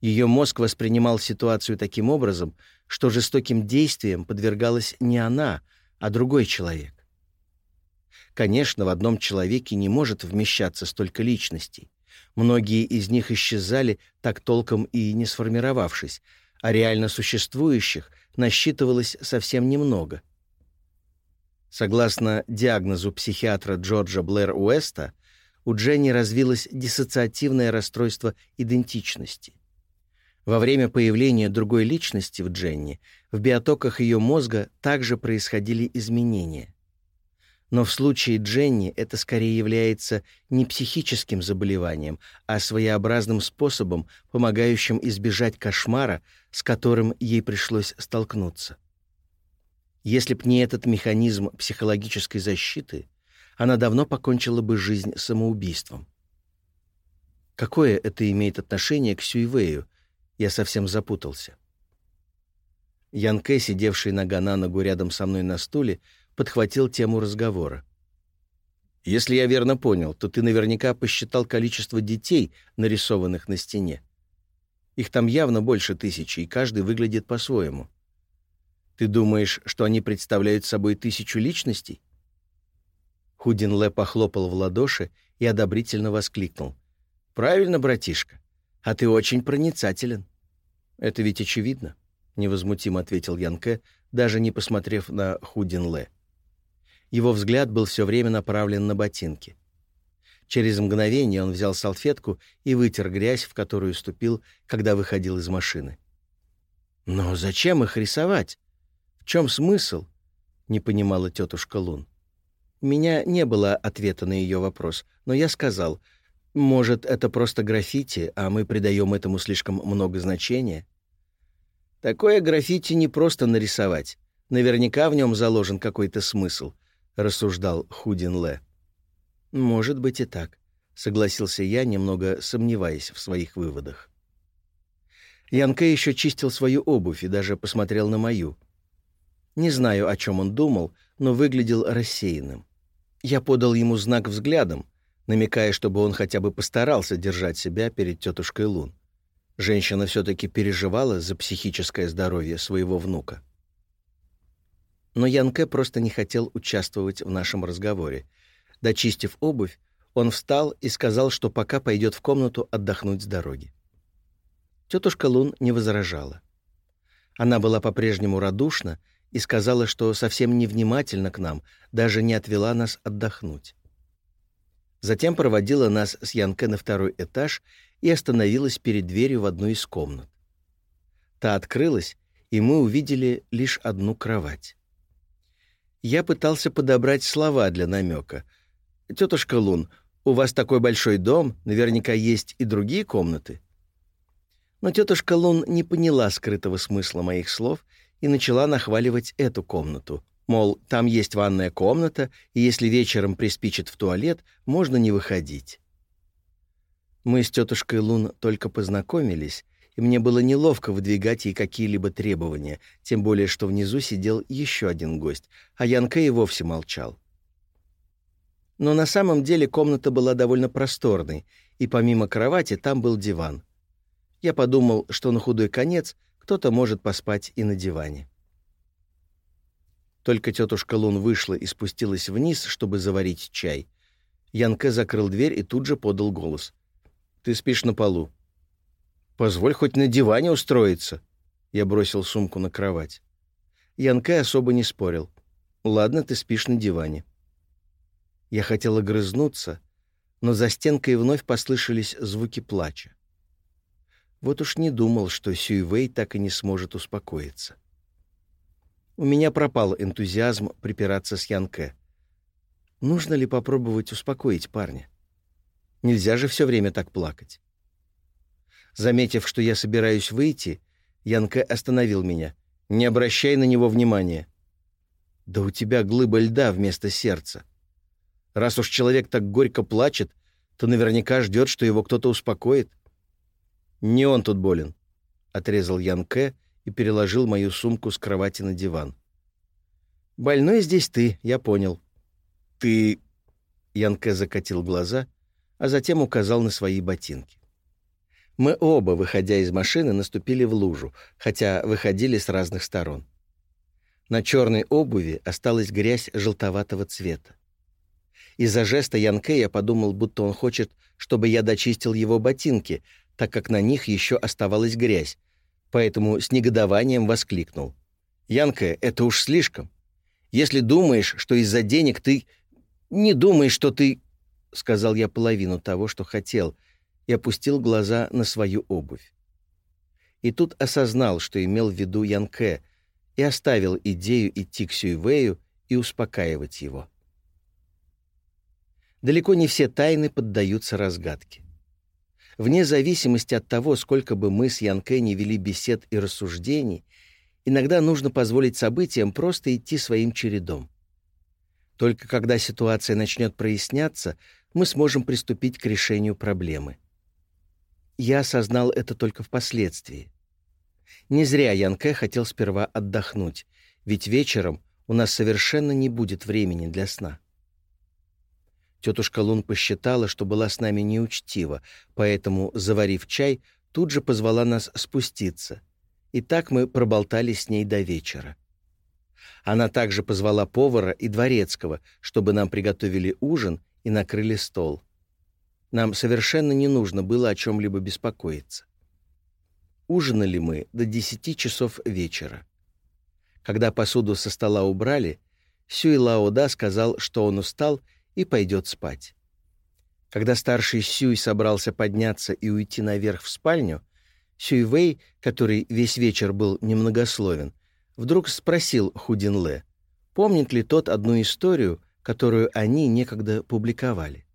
Ее мозг воспринимал ситуацию таким образом, что жестоким действиям подвергалась не она, а другой человек. Конечно, в одном человеке не может вмещаться столько личностей. Многие из них исчезали, так толком и не сформировавшись, а реально существующих насчитывалось совсем немного. Согласно диагнозу психиатра Джорджа Блэр Уэста, у Дженни развилось диссоциативное расстройство идентичности. Во время появления другой личности в Дженни в биотоках ее мозга также происходили изменения. Но в случае Дженни это скорее является не психическим заболеванием, а своеобразным способом, помогающим избежать кошмара, с которым ей пришлось столкнуться. Если б не этот механизм психологической защиты, она давно покончила бы жизнь самоубийством. Какое это имеет отношение к Сюйвею? Я совсем запутался. Янке, сидевший нога на ногу рядом со мной на стуле, подхватил тему разговора. «Если я верно понял, то ты наверняка посчитал количество детей, нарисованных на стене. Их там явно больше тысячи, и каждый выглядит по-своему. Ты думаешь, что они представляют собой тысячу личностей?» Худин Ле похлопал в ладоши и одобрительно воскликнул. «Правильно, братишка. А ты очень проницателен». «Это ведь очевидно», — невозмутимо ответил Янке, даже не посмотрев на Худин Ле. Его взгляд был все время направлен на ботинки. Через мгновение он взял салфетку и вытер грязь, в которую ступил, когда выходил из машины. «Но зачем их рисовать? В чем смысл?» — не понимала тетушка Лун. У меня не было ответа на ее вопрос, но я сказал, «Может, это просто граффити, а мы придаем этому слишком много значения?» «Такое граффити не просто нарисовать. Наверняка в нем заложен какой-то смысл», — рассуждал Худин Ле. «Может быть и так», — согласился я, немного сомневаясь в своих выводах. Янке еще чистил свою обувь и даже посмотрел на мою. Не знаю, о чем он думал, но выглядел рассеянным. Я подал ему знак взглядом, намекая, чтобы он хотя бы постарался держать себя перед тетушкой Лун. Женщина все-таки переживала за психическое здоровье своего внука. Но Янке просто не хотел участвовать в нашем разговоре. Дочистив обувь, он встал и сказал, что пока пойдет в комнату отдохнуть с дороги. Тетушка Лун не возражала. Она была по-прежнему радушна и сказала, что совсем невнимательна к нам, даже не отвела нас отдохнуть. Затем проводила нас с Янке на второй этаж и остановилась перед дверью в одну из комнат. Та открылась, и мы увидели лишь одну кровать. Я пытался подобрать слова для намека. «Тетушка Лун, у вас такой большой дом, наверняка есть и другие комнаты». Но тетушка Лун не поняла скрытого смысла моих слов и начала нахваливать эту комнату. Мол, там есть ванная комната, и если вечером приспичит в туалет, можно не выходить. Мы с тетушкой Лун только познакомились, и мне было неловко выдвигать ей какие-либо требования, тем более что внизу сидел еще один гость, а Янка и вовсе молчал. Но на самом деле комната была довольно просторной, и помимо кровати там был диван. Я подумал, что на худой конец кто-то может поспать и на диване. Только тетушка Лун вышла и спустилась вниз, чтобы заварить чай. Янке закрыл дверь и тут же подал голос. Ты спишь на полу. Позволь хоть на диване устроиться. Я бросил сумку на кровать. Янка особо не спорил. Ладно, ты спишь на диване. Я хотел огрызнуться, но за стенкой вновь послышались звуки плача. Вот уж не думал, что Сюйвей так и не сможет успокоиться. У меня пропал энтузиазм припираться с Янке. Нужно ли попробовать успокоить парня? Нельзя же все время так плакать. Заметив, что я собираюсь выйти, Янка остановил меня. «Не обращай на него внимания». «Да у тебя глыба льда вместо сердца. Раз уж человек так горько плачет, то наверняка ждет, что его кто-то успокоит». «Не он тут болен», — отрезал Янке и переложил мою сумку с кровати на диван. «Больной здесь ты, я понял». «Ты...» — Янке закатил глаза — а затем указал на свои ботинки. Мы оба, выходя из машины, наступили в лужу, хотя выходили с разных сторон. На черной обуви осталась грязь желтоватого цвета. Из-за жеста Янке я подумал, будто он хочет, чтобы я дочистил его ботинки, так как на них еще оставалась грязь, поэтому с негодованием воскликнул. «Янке, это уж слишком. Если думаешь, что из-за денег ты... Не думай, что ты...» — сказал я половину того, что хотел, и опустил глаза на свою обувь. И тут осознал, что имел в виду Янке, и оставил идею идти к Сюйвею и успокаивать его. Далеко не все тайны поддаются разгадке. Вне зависимости от того, сколько бы мы с Янке не вели бесед и рассуждений, иногда нужно позволить событиям просто идти своим чередом. Только когда ситуация начнет проясняться, мы сможем приступить к решению проблемы. Я осознал это только впоследствии. Не зря Янке хотел сперва отдохнуть, ведь вечером у нас совершенно не будет времени для сна. Тетушка Лун посчитала, что была с нами неучтива, поэтому, заварив чай, тут же позвала нас спуститься. И так мы проболтали с ней до вечера. Она также позвала повара и дворецкого, чтобы нам приготовили ужин и накрыли стол. Нам совершенно не нужно было о чем-либо беспокоиться. Ужинали мы до десяти часов вечера. Когда посуду со стола убрали, Сюй Лаода сказал, что он устал и пойдет спать. Когда старший Сюй собрался подняться и уйти наверх в спальню, Сюй Вэй, который весь вечер был немногословен, вдруг спросил Худин Лэ, помнит ли тот одну историю, которую они некогда публиковали.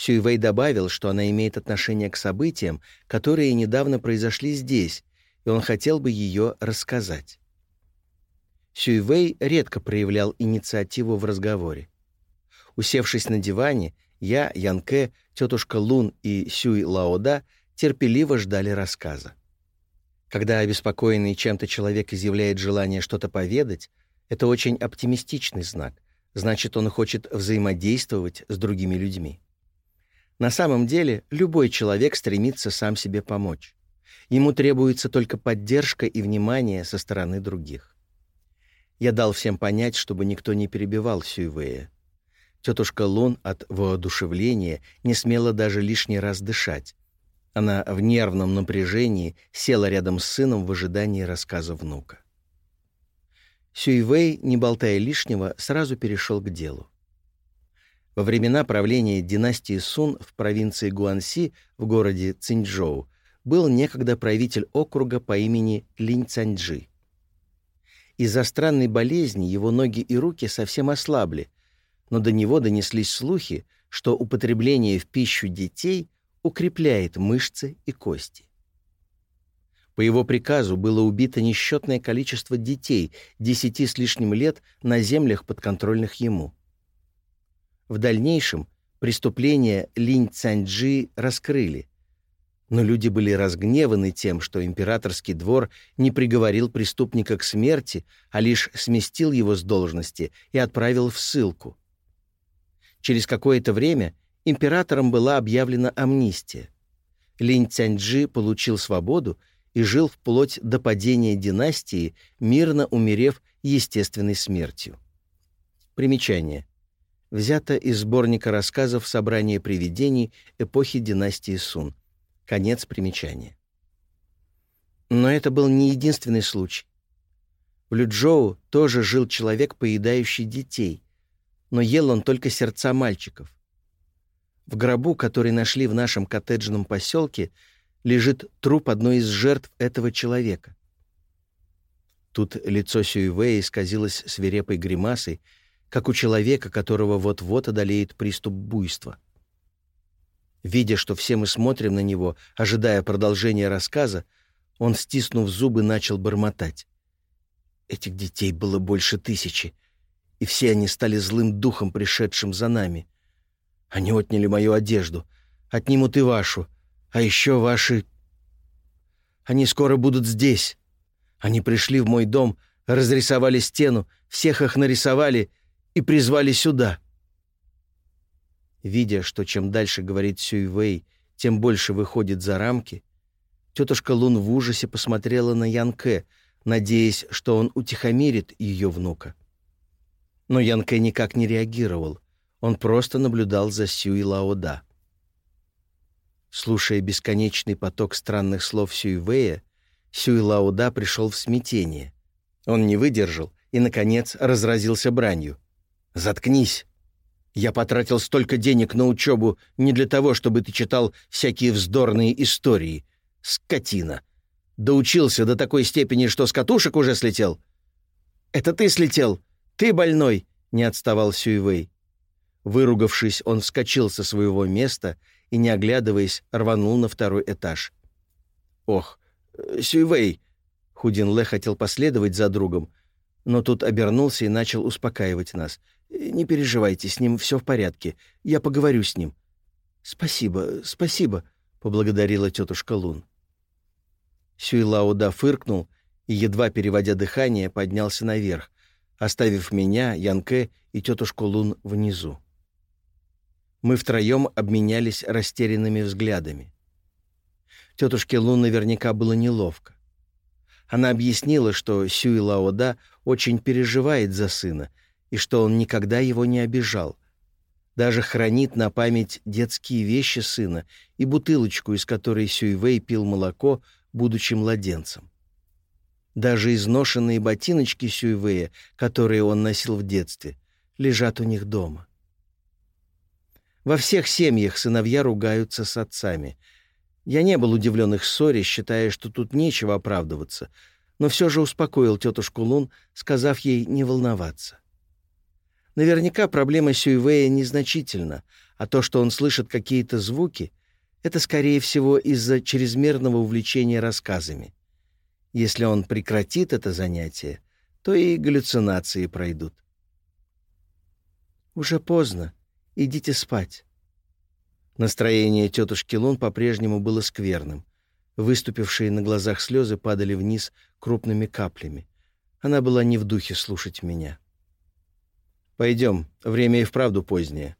Сюйвей добавил, что она имеет отношение к событиям, которые недавно произошли здесь, и он хотел бы ее рассказать. Сюйвей редко проявлял инициативу в разговоре. Усевшись на диване, я, Янке, тетушка Лун и Сюй Лаода терпеливо ждали рассказа. Когда обеспокоенный чем-то человек изъявляет желание что-то поведать, это очень оптимистичный знак — значит, он хочет взаимодействовать с другими людьми. На самом деле, любой человек стремится сам себе помочь. Ему требуется только поддержка и внимание со стороны других. Я дал всем понять, чтобы никто не перебивал Сюйвея. Тетушка Лун от воодушевления не смела даже лишний раз дышать. Она в нервном напряжении села рядом с сыном в ожидании рассказа внука. Сюйвей, не болтая лишнего, сразу перешел к делу. Во времена правления династии Сун в провинции Гуанси в городе Цинчжоу был некогда правитель округа по имени Линь Цаньджи. Из-за странной болезни его ноги и руки совсем ослабли, но до него донеслись слухи, что употребление в пищу детей укрепляет мышцы и кости. По его приказу было убито несчетное количество детей, десяти с лишним лет, на землях подконтрольных ему. В дальнейшем преступления Линь Цаньджи раскрыли, но люди были разгневаны тем, что императорский двор не приговорил преступника к смерти, а лишь сместил его с должности и отправил в ссылку. Через какое-то время императором была объявлена амнистия. Линь Цяньджи получил свободу и жил вплоть до падения династии, мирно умерев естественной смертью. Примечание. Взято из сборника рассказов «Собрание привидений» эпохи династии Сун. Конец примечания. Но это был не единственный случай. В Люджоу тоже жил человек, поедающий детей, но ел он только сердца мальчиков. В гробу, который нашли в нашем коттеджном поселке, лежит труп одной из жертв этого человека. Тут лицо Сюйвея исказилось свирепой гримасой, как у человека, которого вот-вот одолеет приступ буйства — Видя, что все мы смотрим на него, ожидая продолжения рассказа, он, стиснув зубы, начал бормотать. Этих детей было больше тысячи, и все они стали злым духом, пришедшим за нами. Они отняли мою одежду, отнимут и вашу, а еще ваши... Они скоро будут здесь. Они пришли в мой дом, разрисовали стену, всех их нарисовали и призвали сюда. Видя, что чем дальше говорит Сюйвей, тем больше выходит за рамки, тетушка Лун в ужасе посмотрела на Янке, надеясь, что он утихомирит ее внука. Но Янке никак не реагировал. Он просто наблюдал за Сюй Лаода. Слушая бесконечный поток странных слов Сюйвея, Сюй Лаода пришел в смятение. Он не выдержал и, наконец, разразился бранью. «Заткнись! Я потратил столько денег на учебу не для того, чтобы ты читал всякие вздорные истории. Скотина. Доучился до такой степени, что с катушек уже слетел. Это ты слетел. Ты больной, не отставал Сюйвей. Выругавшись, он вскочил со своего места и, не оглядываясь, рванул на второй этаж. «Ох, Сюйвей!» Худин Лэ хотел последовать за другом, но тут обернулся и начал успокаивать нас. «Не переживайте, с ним все в порядке. Я поговорю с ним». «Спасибо, спасибо», — поблагодарила тетушка Лун. Сюйлауда фыркнул и, едва переводя дыхание, поднялся наверх, оставив меня, Янке и тетушку Лун внизу. Мы втроем обменялись растерянными взглядами. Тетушке Лун наверняка было неловко. Она объяснила, что Сюй Лаода очень переживает за сына и что он никогда его не обижал. Даже хранит на память детские вещи сына и бутылочку, из которой Сюйвей пил молоко, будучи младенцем. Даже изношенные ботиночки Сюйвея, которые он носил в детстве, лежат у них дома. Во всех семьях сыновья ругаются с отцами — я не был удивлен их ссоре, считая, что тут нечего оправдываться, но все же успокоил тетушку Лун, сказав ей не волноваться. Наверняка проблема Сюйвея незначительна, а то, что он слышит какие-то звуки, это, скорее всего, из-за чрезмерного увлечения рассказами. Если он прекратит это занятие, то и галлюцинации пройдут. «Уже поздно. Идите спать». Настроение тетушки Лун по-прежнему было скверным. Выступившие на глазах слезы падали вниз крупными каплями. Она была не в духе слушать меня. «Пойдем, время и вправду позднее».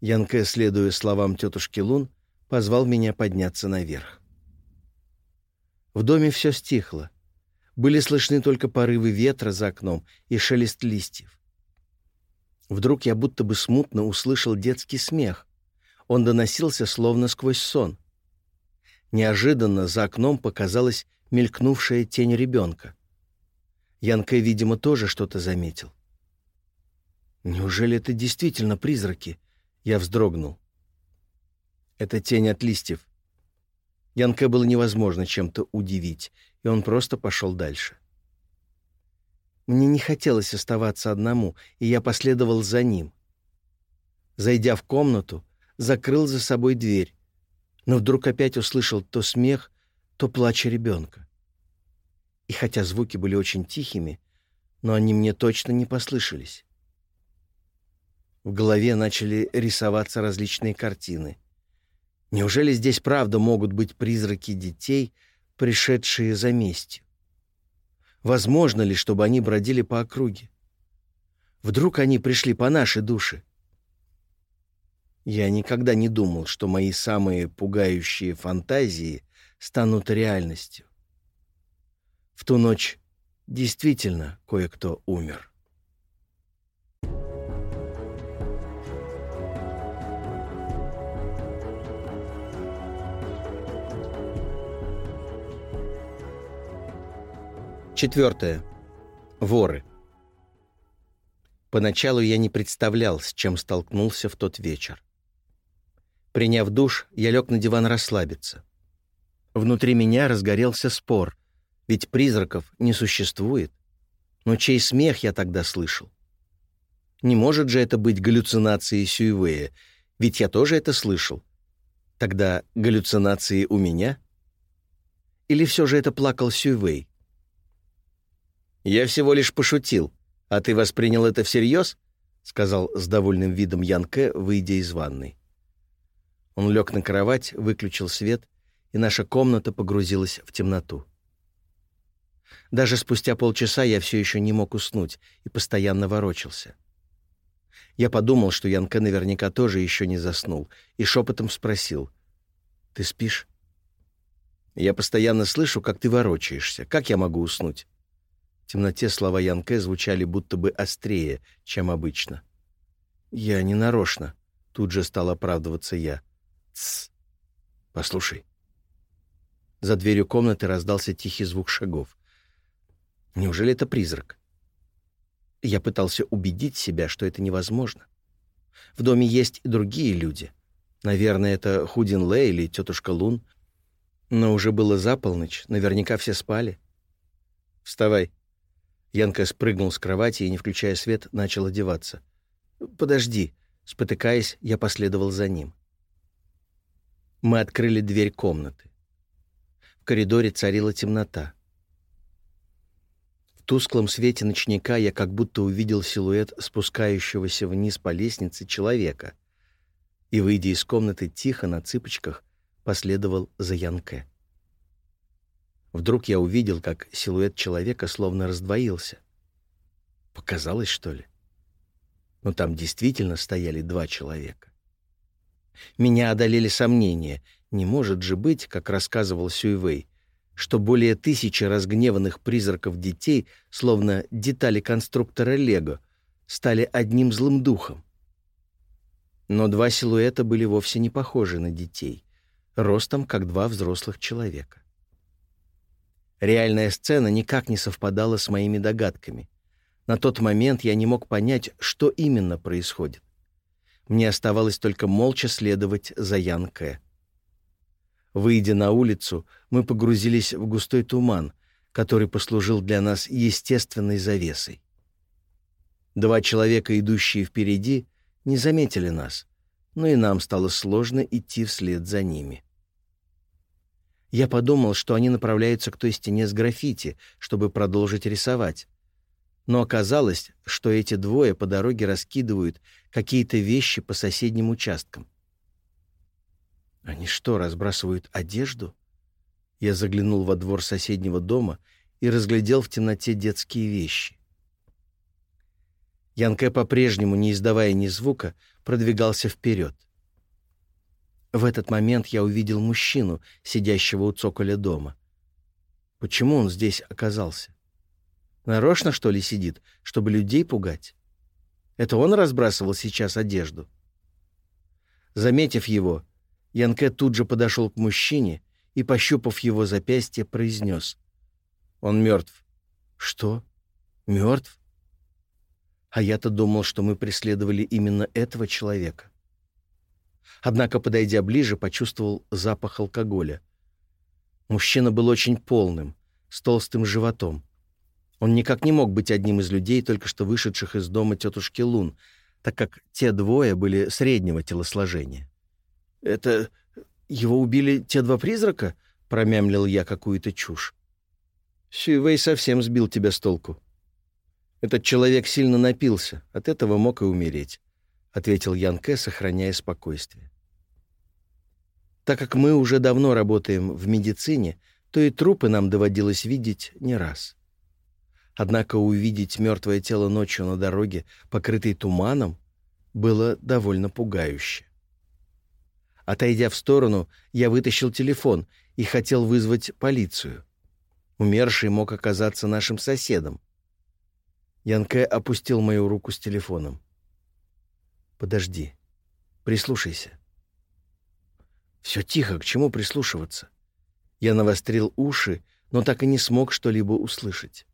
Янке, следуя словам тетушки Лун, позвал меня подняться наверх. В доме все стихло. Были слышны только порывы ветра за окном и шелест листьев. Вдруг я будто бы смутно услышал детский смех. Он доносился словно сквозь сон. Неожиданно за окном показалась мелькнувшая тень ребенка. Янка, видимо, тоже что-то заметил. «Неужели это действительно призраки?» Я вздрогнул. «Это тень от листьев». Янке было невозможно чем-то удивить, и он просто пошел дальше. Мне не хотелось оставаться одному, и я последовал за ним. Зайдя в комнату, закрыл за собой дверь, но вдруг опять услышал то смех, то плач ребенка. И хотя звуки были очень тихими, но они мне точно не послышались. В голове начали рисоваться различные картины. Неужели здесь правда могут быть призраки детей, пришедшие за местью? Возможно ли, чтобы они бродили по округе? Вдруг они пришли по нашей душе? Я никогда не думал, что мои самые пугающие фантазии станут реальностью. В ту ночь действительно кое-кто умер. Четвертое. Воры. Поначалу я не представлял, с чем столкнулся в тот вечер. Приняв душ, я лег на диван расслабиться. Внутри меня разгорелся спор, ведь призраков не существует. Но чей смех я тогда слышал? Не может же это быть галлюцинацией Сюйвея, ведь я тоже это слышал. Тогда галлюцинации у меня? Или все же это плакал Сюйвей? «Я всего лишь пошутил. А ты воспринял это всерьез?» — сказал с довольным видом Янке, выйдя из ванной. Он лег на кровать, выключил свет, и наша комната погрузилась в темноту. Даже спустя полчаса я все еще не мог уснуть и постоянно ворочался. Я подумал, что Янке наверняка тоже еще не заснул, и шепотом спросил. «Ты спишь?» «Я постоянно слышу, как ты ворочаешься. Как я могу уснуть?» В темноте слова Янке звучали будто бы острее, чем обычно. «Я не нарочно», — тут же стал оправдываться я. «Тсс! Послушай». За дверью комнаты раздался тихий звук шагов. Неужели это призрак? Я пытался убедить себя, что это невозможно. В доме есть и другие люди. Наверное, это Худин Лэй или тетушка Лун. Но уже было за полночь, наверняка все спали. «Вставай», Янка спрыгнул с кровати и, не включая свет, начал одеваться. «Подожди». Спотыкаясь, я последовал за ним. Мы открыли дверь комнаты. В коридоре царила темнота. В тусклом свете ночника я как будто увидел силуэт спускающегося вниз по лестнице человека и, выйдя из комнаты тихо на цыпочках, последовал за Янке. Вдруг я увидел, как силуэт человека словно раздвоился. Показалось, что ли? Но там действительно стояли два человека. Меня одолели сомнения. Не может же быть, как рассказывал Сюйвей, что более тысячи разгневанных призраков детей, словно детали конструктора Лего, стали одним злым духом. Но два силуэта были вовсе не похожи на детей, ростом как два взрослых человека. Реальная сцена никак не совпадала с моими догадками. На тот момент я не мог понять, что именно происходит. Мне оставалось только молча следовать за Ян Кэ. Выйдя на улицу, мы погрузились в густой туман, который послужил для нас естественной завесой. Два человека, идущие впереди, не заметили нас, но и нам стало сложно идти вслед за ними. Я подумал, что они направляются к той стене с граффити, чтобы продолжить рисовать. Но оказалось, что эти двое по дороге раскидывают какие-то вещи по соседним участкам. Они что, разбрасывают одежду? Я заглянул во двор соседнего дома и разглядел в темноте детские вещи. Янке по-прежнему, не издавая ни звука, продвигался вперед. В этот момент я увидел мужчину, сидящего у цоколя дома. Почему он здесь оказался? Нарочно, что ли, сидит, чтобы людей пугать? Это он разбрасывал сейчас одежду? Заметив его, Янке тут же подошел к мужчине и, пощупав его запястье, произнес. «Он мертв». «Что? Мертв?» А я-то думал, что мы преследовали именно этого человека. Однако, подойдя ближе, почувствовал запах алкоголя. Мужчина был очень полным, с толстым животом. Он никак не мог быть одним из людей, только что вышедших из дома тетушки Лун, так как те двое были среднего телосложения. «Это его убили те два призрака?» — промямлил я какую-то чушь. Сюэвэй совсем сбил тебя с толку. Этот человек сильно напился, от этого мог и умереть, — ответил Ян Кэ, сохраняя спокойствие. Так как мы уже давно работаем в медицине, то и трупы нам доводилось видеть не раз. Однако увидеть мертвое тело ночью на дороге, покрытой туманом, было довольно пугающе. Отойдя в сторону, я вытащил телефон и хотел вызвать полицию. Умерший мог оказаться нашим соседом. Янке опустил мою руку с телефоном. «Подожди. Прислушайся». «Все тихо, к чему прислушиваться?» Я навострил уши, но так и не смог что-либо услышать.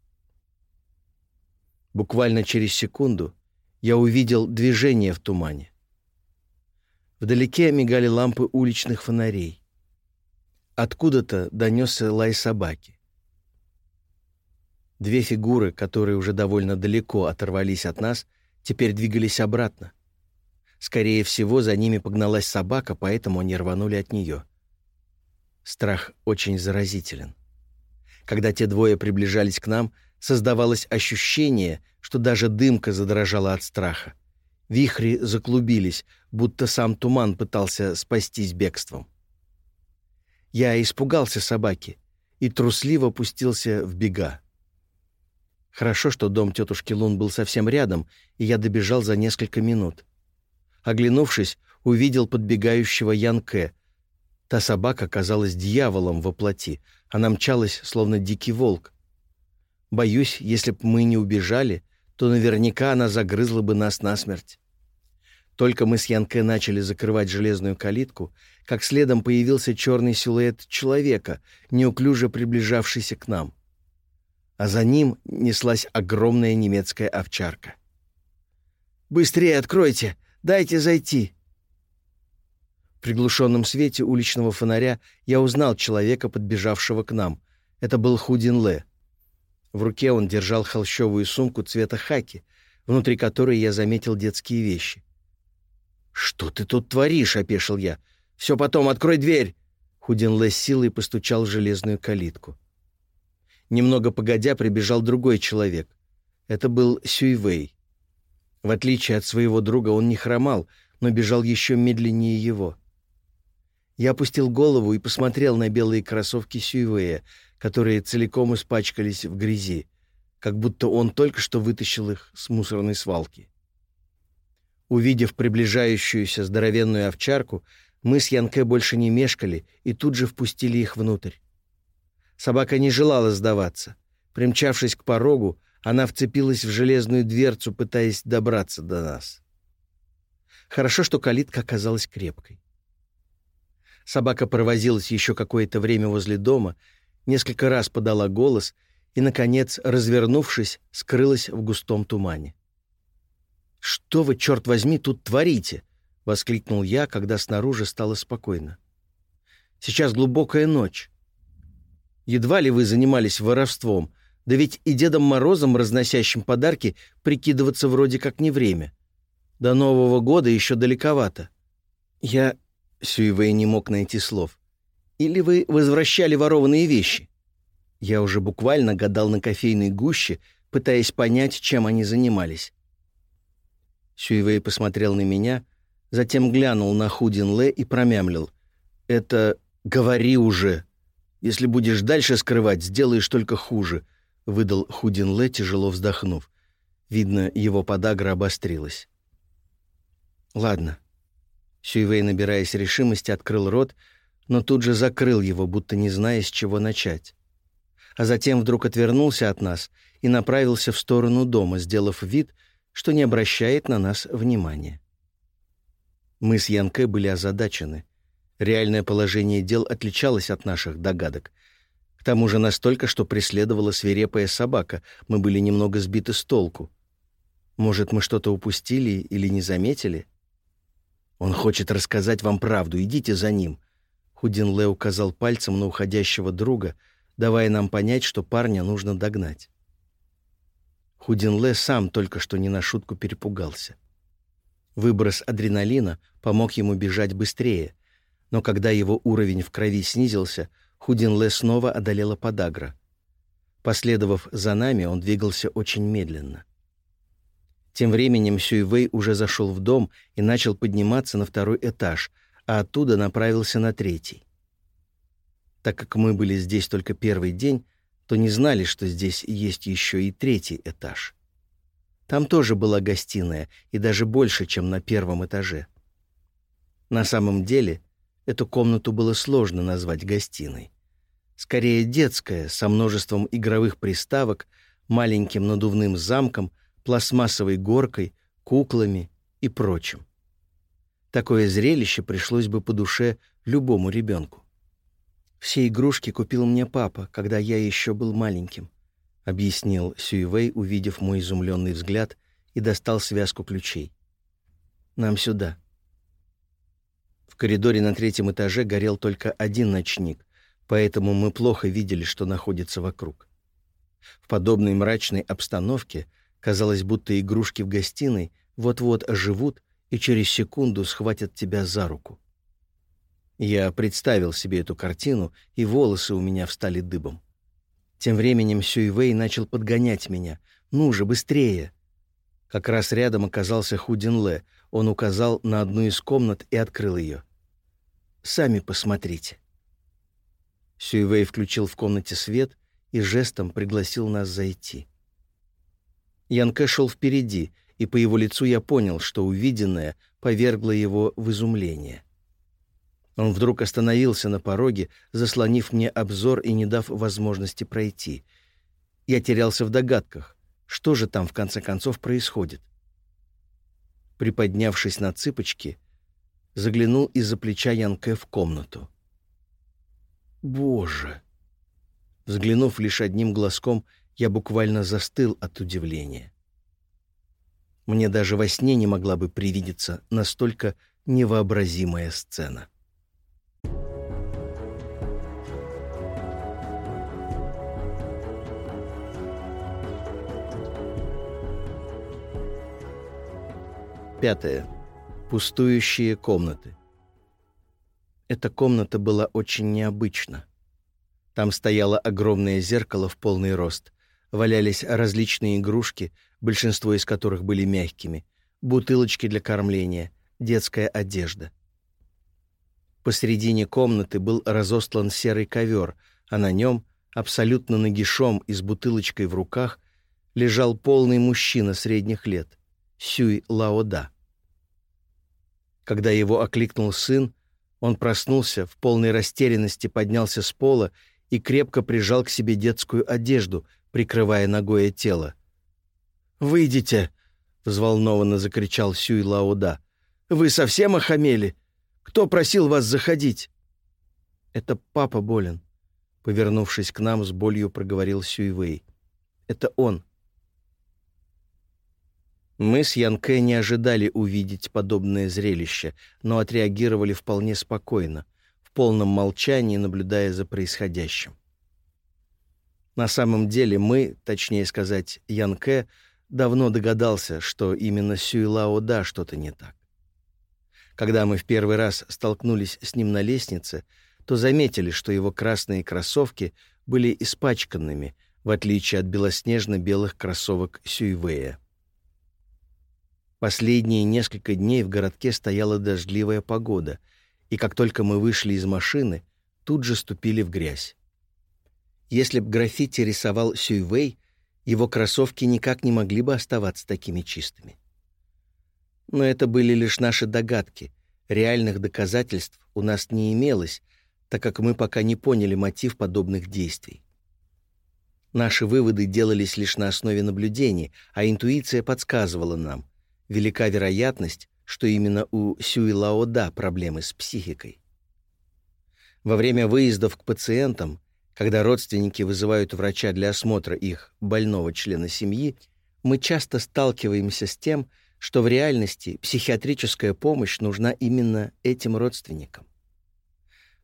Буквально через секунду я увидел движение в тумане. Вдалеке мигали лампы уличных фонарей. Откуда-то донесся лай собаки. Две фигуры, которые уже довольно далеко оторвались от нас, теперь двигались обратно. Скорее всего, за ними погналась собака, поэтому они рванули от нее. Страх очень заразителен. Когда те двое приближались к нам, создавалось ощущение, что даже дымка задрожала от страха. Вихри заклубились, будто сам туман пытался спастись бегством. Я испугался собаки и трусливо пустился в бега. Хорошо, что дом тетушки Лун был совсем рядом, и я добежал за несколько минут. Оглянувшись, увидел подбегающего Янке. Та собака казалась дьяволом во плоти. Она мчалась, словно дикий волк. Боюсь, если б мы не убежали, то наверняка она загрызла бы нас насмерть. Только мы с Янке начали закрывать железную калитку, как следом появился черный силуэт человека, неуклюже приближавшийся к нам а за ним неслась огромная немецкая овчарка. «Быстрее откройте! Дайте зайти!» В приглушенном свете уличного фонаря я узнал человека, подбежавшего к нам. Это был Худин Ле. В руке он держал холщовую сумку цвета хаки, внутри которой я заметил детские вещи. «Что ты тут творишь?» — опешил я. «Все потом, открой дверь!» Худин Ле силой постучал в железную калитку. Немного погодя прибежал другой человек. Это был Сюйвей. В отличие от своего друга он не хромал, но бежал еще медленнее его. Я опустил голову и посмотрел на белые кроссовки Сюйвея, которые целиком испачкались в грязи, как будто он только что вытащил их с мусорной свалки. Увидев приближающуюся здоровенную овчарку, мы с Янке больше не мешкали и тут же впустили их внутрь. Собака не желала сдаваться. Примчавшись к порогу, она вцепилась в железную дверцу, пытаясь добраться до нас. Хорошо, что калитка оказалась крепкой. Собака провозилась еще какое-то время возле дома, несколько раз подала голос и, наконец, развернувшись, скрылась в густом тумане. «Что вы, черт возьми, тут творите?» — воскликнул я, когда снаружи стало спокойно. «Сейчас глубокая ночь. Едва ли вы занимались воровством, да ведь и Дедом Морозом, разносящим подарки, прикидываться вроде как не время. До Нового года еще далековато. Я... Сюевей не мог найти слов. Или вы возвращали ворованные вещи? Я уже буквально гадал на кофейной гуще, пытаясь понять, чем они занимались. Сюевей посмотрел на меня, затем глянул на Худин Ле и промямлил. «Это... говори уже!» Если будешь дальше скрывать, сделаешь только хуже», — выдал Худин Ле, тяжело вздохнув. Видно, его подагра обострилась. «Ладно». Сюйвей, набираясь решимости, открыл рот, но тут же закрыл его, будто не зная, с чего начать. а затем вдруг отвернулся от нас и направился в сторону дома, сделав вид, что не обращает на нас внимания. Мы с Янке были озадачены. Реальное положение дел отличалось от наших догадок. К тому же настолько, что преследовала свирепая собака, мы были немного сбиты с толку. Может, мы что-то упустили или не заметили? Он хочет рассказать вам правду, идите за ним. Худин Ле указал пальцем на уходящего друга, давая нам понять, что парня нужно догнать. Худин Ле сам только что не на шутку перепугался. Выброс адреналина помог ему бежать быстрее, но когда его уровень в крови снизился, Худин Ле снова одолела подагра. Последовав за нами, он двигался очень медленно. Тем временем Сюйвей уже зашел в дом и начал подниматься на второй этаж, а оттуда направился на третий. Так как мы были здесь только первый день, то не знали, что здесь есть еще и третий этаж. Там тоже была гостиная, и даже больше, чем на первом этаже. На самом деле, эту комнату было сложно назвать гостиной. Скорее детская, со множеством игровых приставок, маленьким надувным замком, пластмассовой горкой, куклами и прочим. Такое зрелище пришлось бы по душе любому ребенку. «Все игрушки купил мне папа, когда я еще был маленьким», — объяснил Сюйвей, увидев мой изумленный взгляд, и достал связку ключей. «Нам сюда». Коридоре на третьем этаже горел только один ночник, поэтому мы плохо видели, что находится вокруг. В подобной мрачной обстановке — Казалось, будто игрушки в гостиной вот-вот оживут и через секунду схватят тебя за руку. Я представил себе эту картину, и волосы у меня встали дыбом. Тем временем Сюйвей начал подгонять меня. «Ну же, быстрее!» Как раз рядом оказался Худин Ле. Он указал на одну из комнат и открыл ее. «Сами посмотрите». Сюйвей включил в комнате свет и жестом пригласил нас зайти. Янке шел впереди, и по его лицу я понял, что увиденное повергло его в изумление. Он вдруг остановился на пороге, заслонив мне обзор и не дав возможности пройти. Я терялся в догадках, что же там в конце концов происходит. Приподнявшись на цыпочки, заглянул из-за плеча Янке в комнату. «Боже!» Взглянув лишь одним глазком, я буквально застыл от удивления. Мне даже во сне не могла бы привидеться настолько невообразимая сцена. Пятое. Пустующие комнаты. Эта комната была очень необычна. Там стояло огромное зеркало в полный рост, валялись различные игрушки, большинство из которых были мягкими, бутылочки для кормления, детская одежда. Посредине комнаты был разостлан серый ковер, а на нем, абсолютно нагишом и с бутылочкой в руках, лежал полный мужчина средних лет, Сюй Лаода. Когда его окликнул сын, он проснулся, в полной растерянности поднялся с пола и крепко прижал к себе детскую одежду — прикрывая ногое тело. «Выйдите!» — взволнованно закричал Сюй Лауда. «Вы совсем охамели? Кто просил вас заходить?» «Это папа болен», — повернувшись к нам, с болью проговорил Сюй Вэй. «Это он». Мы с Янке не ожидали увидеть подобное зрелище, но отреагировали вполне спокойно, в полном молчании, наблюдая за происходящим. На самом деле мы, точнее сказать, Ян Кэ, давно догадался, что именно Сюйлао Да что-то не так. Когда мы в первый раз столкнулись с ним на лестнице, то заметили, что его красные кроссовки были испачканными, в отличие от белоснежно-белых кроссовок Сюйвея. Последние несколько дней в городке стояла дождливая погода, и как только мы вышли из машины, тут же ступили в грязь. Если б граффити рисовал Сюйвей, его кроссовки никак не могли бы оставаться такими чистыми. Но это были лишь наши догадки. Реальных доказательств у нас не имелось, так как мы пока не поняли мотив подобных действий. Наши выводы делались лишь на основе наблюдений, а интуиция подсказывала нам. Велика вероятность, что именно у Сюи Лаода проблемы с психикой. Во время выездов к пациентам, когда родственники вызывают врача для осмотра их больного члена семьи, мы часто сталкиваемся с тем, что в реальности психиатрическая помощь нужна именно этим родственникам.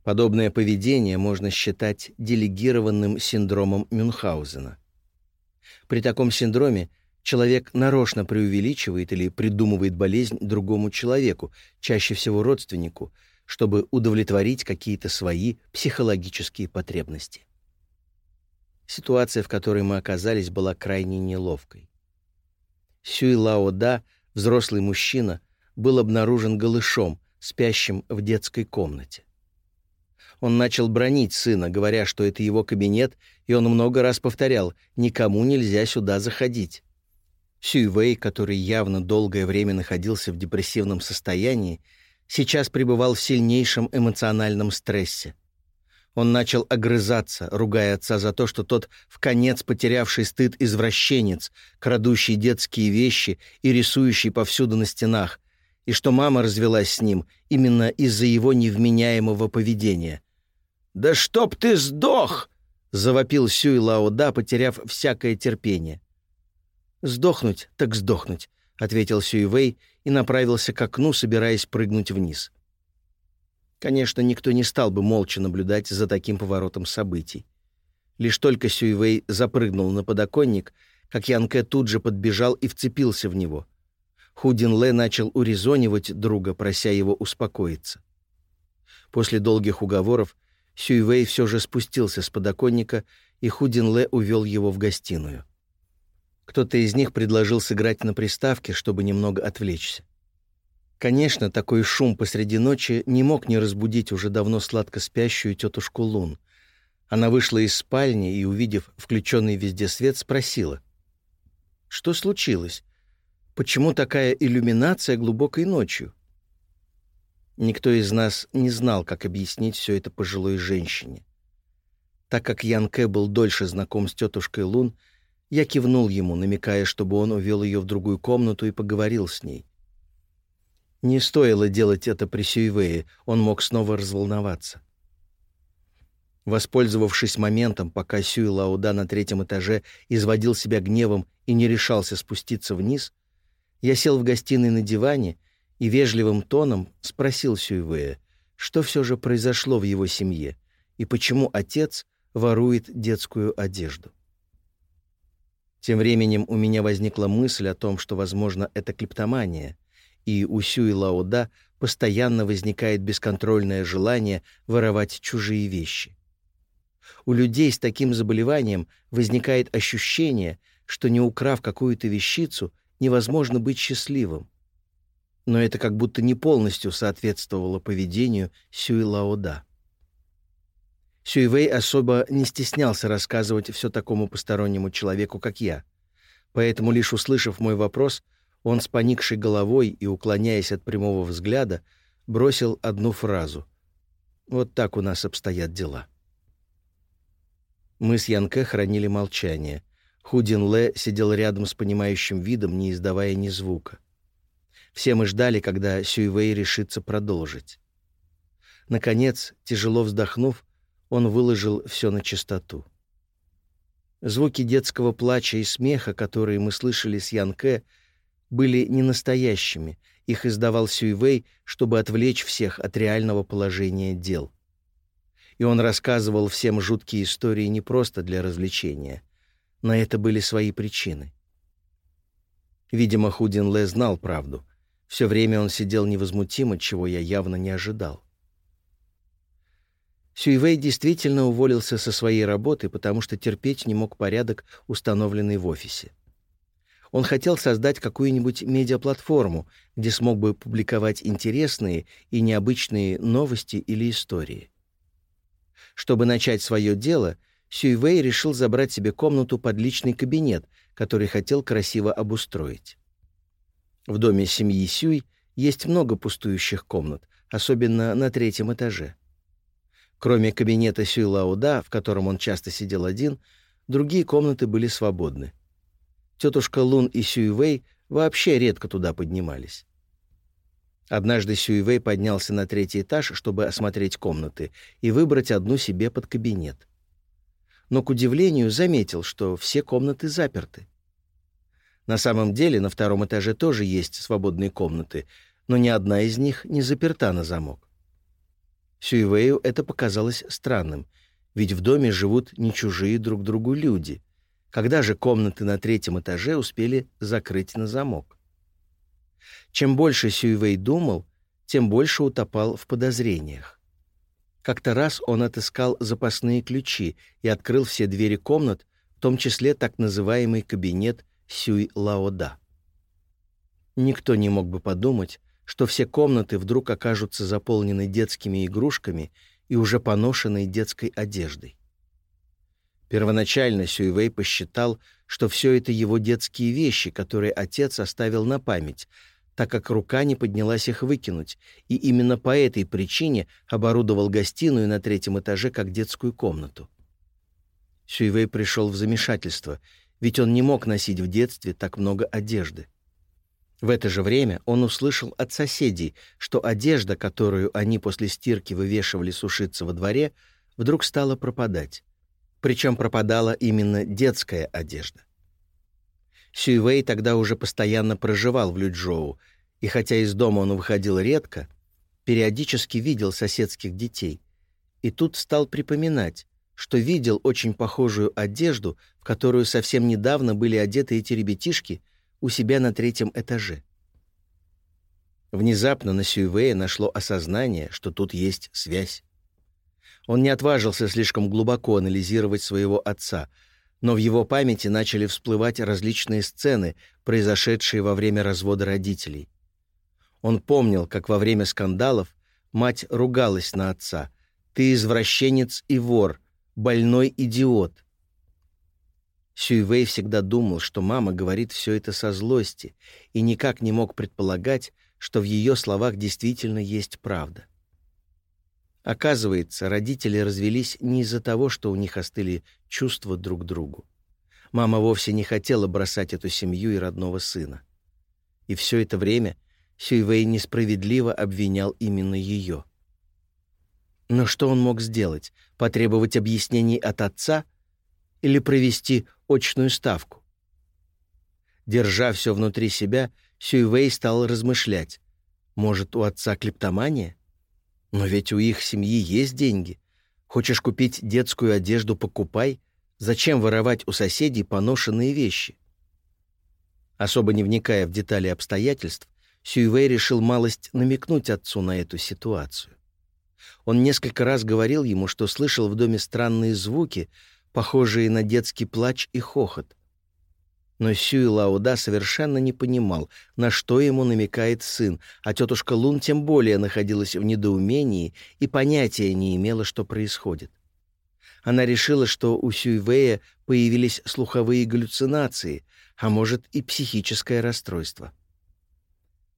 Подобное поведение можно считать делегированным синдромом Мюнхгаузена. При таком синдроме человек нарочно преувеличивает или придумывает болезнь другому человеку, чаще всего родственнику, чтобы удовлетворить какие-то свои психологические потребности. Ситуация, в которой мы оказались, была крайне неловкой. Сюй Лао Да, взрослый мужчина, был обнаружен голышом, спящим в детской комнате. Он начал бронить сына, говоря, что это его кабинет, и он много раз повторял «никому нельзя сюда заходить». Сюйвей, который явно долгое время находился в депрессивном состоянии, сейчас пребывал в сильнейшем эмоциональном стрессе. Он начал огрызаться, ругая отца за то, что тот, в конец потерявший стыд извращенец, крадущий детские вещи и рисующий повсюду на стенах, и что мама развелась с ним именно из-за его невменяемого поведения. «Да чтоб ты сдох!» — завопил Сюй Лаода, потеряв всякое терпение. «Сдохнуть, так сдохнуть», — ответил Сюй Вэй и направился к окну, собираясь прыгнуть вниз. Конечно, никто не стал бы молча наблюдать за таким поворотом событий. Лишь только Сюй Вэй запрыгнул на подоконник, как Янке тут же подбежал и вцепился в него. Худин Лэ начал урезонивать друга, прося его успокоиться. После долгих уговоров Сюйвей все же спустился с подоконника, и Худин Лэ увел его в гостиную. Кто-то из них предложил сыграть на приставке, чтобы немного отвлечься. Конечно, такой шум посреди ночи не мог не разбудить уже давно сладко спящую тетушку Лун. Она вышла из спальни и, увидев включенный везде свет, спросила. «Что случилось? Почему такая иллюминация глубокой ночью?» Никто из нас не знал, как объяснить все это пожилой женщине. Так как Ян Кэ был дольше знаком с тетушкой Лун, я кивнул ему, намекая, чтобы он увел ее в другую комнату и поговорил с ней. Не стоило делать это при Сюйвее, он мог снова разволноваться. Воспользовавшись моментом, пока Сюй Лауда на третьем этаже изводил себя гневом и не решался спуститься вниз, я сел в гостиной на диване и вежливым тоном спросил Сюйвея, что все же произошло в его семье и почему отец ворует детскую одежду. Тем временем у меня возникла мысль о том, что, возможно, это клептомания, и у Сюй Лауда постоянно возникает бесконтрольное желание воровать чужие вещи. У людей с таким заболеванием возникает ощущение, что не украв какую-то вещицу, невозможно быть счастливым но это как будто не полностью соответствовало поведению Сюй Лаода. Сюйвей особо не стеснялся рассказывать все такому постороннему человеку, как я. Поэтому, лишь услышав мой вопрос, он с поникшей головой и уклоняясь от прямого взгляда, бросил одну фразу. «Вот так у нас обстоят дела». Мы с Янке хранили молчание. Худин Лэ сидел рядом с понимающим видом, не издавая ни звука. Все мы ждали, когда Сюйвей решится продолжить. Наконец, тяжело вздохнув, он выложил все на чистоту. Звуки детского плача и смеха, которые мы слышали с Янке, были не настоящими. Их издавал Сюйвей, чтобы отвлечь всех от реального положения дел. И он рассказывал всем жуткие истории не просто для развлечения. На это были свои причины. Видимо, Худин Лэ знал правду — все время он сидел невозмутимо, чего я явно не ожидал. Сюйвей действительно уволился со своей работы, потому что терпеть не мог порядок, установленный в офисе. Он хотел создать какую-нибудь медиаплатформу, где смог бы публиковать интересные и необычные новости или истории. Чтобы начать свое дело, Сюйвей решил забрать себе комнату под личный кабинет, который хотел красиво обустроить. В доме семьи Сюй есть много пустующих комнат, особенно на третьем этаже. Кроме кабинета Сюй Лауда, в котором он часто сидел один, другие комнаты были свободны. Тетушка Лун и Сюйвей вообще редко туда поднимались. Однажды Сюйвей поднялся на третий этаж, чтобы осмотреть комнаты и выбрать одну себе под кабинет. Но, к удивлению, заметил, что все комнаты заперты. На самом деле на втором этаже тоже есть свободные комнаты, но ни одна из них не заперта на замок. Сюйвею это показалось странным, ведь в доме живут не чужие друг другу люди. Когда же комнаты на третьем этаже успели закрыть на замок? Чем больше Сюйвей думал, тем больше утопал в подозрениях. Как-то раз он отыскал запасные ключи и открыл все двери комнат, в том числе так называемый кабинет Сюй-Лаода. Никто не мог бы подумать, что все комнаты вдруг окажутся заполнены детскими игрушками и уже поношенной детской одеждой. Первоначально Сюйвей посчитал, что все это его детские вещи, которые отец оставил на память, так как рука не поднялась их выкинуть, и именно по этой причине оборудовал гостиную на третьем этаже как детскую комнату. Сюйвей пришел в замешательство, ведь он не мог носить в детстве так много одежды. В это же время он услышал от соседей, что одежда, которую они после стирки вывешивали сушиться во дворе, вдруг стала пропадать. Причем пропадала именно детская одежда. Сюйвей тогда уже постоянно проживал в Люджоу, и хотя из дома он выходил редко, периодически видел соседских детей. И тут стал припоминать, что видел очень похожую одежду, в которую совсем недавно были одеты эти ребятишки у себя на третьем этаже. Внезапно на Сюйвея нашло осознание, что тут есть связь. Он не отважился слишком глубоко анализировать своего отца — но в его памяти начали всплывать различные сцены, произошедшие во время развода родителей. Он помнил, как во время скандалов мать ругалась на отца. «Ты извращенец и вор, больной идиот». Сюйвей всегда думал, что мама говорит все это со злости, и никак не мог предполагать, что в ее словах действительно есть правда. Оказывается, родители развелись не из-за того, что у них остыли чувства друг к другу. Мама вовсе не хотела бросать эту семью и родного сына. И все это время Сюйвей несправедливо обвинял именно ее. Но что он мог сделать? Потребовать объяснений от отца или провести очную ставку? Держа все внутри себя, Сюйвей стал размышлять. Может, у отца клептомания? Но ведь у их семьи есть деньги. Хочешь купить детскую одежду — покупай. Зачем воровать у соседей поношенные вещи? Особо не вникая в детали обстоятельств, Сюйвей решил малость намекнуть отцу на эту ситуацию. Он несколько раз говорил ему, что слышал в доме странные звуки, похожие на детский плач и хохот. Но Сюй Лауда совершенно не понимал, на что ему намекает сын, а тетушка Лун тем более находилась в недоумении и понятия не имела, что происходит. Она решила, что у Сюйвея появились слуховые галлюцинации, а может и психическое расстройство.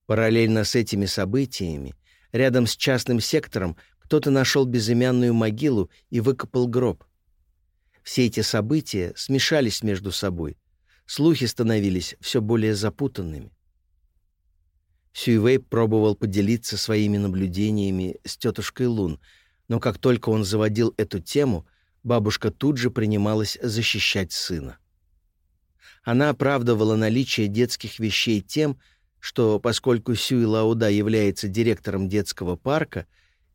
Параллельно с этими событиями, рядом с частным сектором, кто-то нашел безымянную могилу и выкопал гроб. Все эти события смешались между собой — Слухи становились все более запутанными. Сюйвей пробовал поделиться своими наблюдениями с тетушкой Лун, но как только он заводил эту тему, бабушка тут же принималась защищать сына. Она оправдывала наличие детских вещей тем, что, поскольку Сюй Лауда является директором детского парка,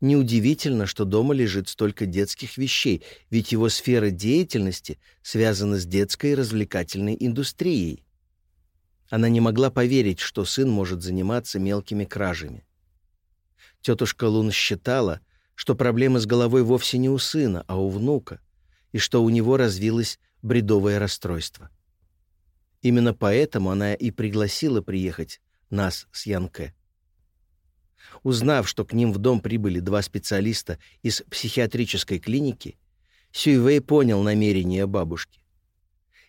Неудивительно, что дома лежит столько детских вещей, ведь его сфера деятельности связана с детской развлекательной индустрией. Она не могла поверить, что сын может заниматься мелкими кражами. Тетушка Лун считала, что проблема с головой вовсе не у сына, а у внука, и что у него развилось бредовое расстройство. Именно поэтому она и пригласила приехать нас с Янке. Узнав, что к ним в дом прибыли два специалиста из психиатрической клиники, Сюйвей понял намерения бабушки.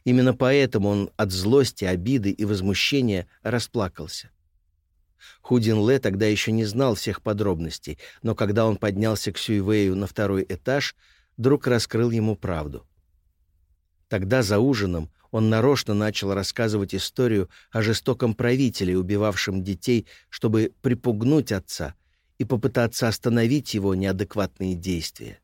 Именно поэтому он от злости, обиды и возмущения расплакался. Худин Ле тогда еще не знал всех подробностей, но когда он поднялся к Сюйвею на второй этаж, друг раскрыл ему правду. Тогда за ужином он нарочно начал рассказывать историю о жестоком правителе, убивавшем детей, чтобы припугнуть отца и попытаться остановить его неадекватные действия.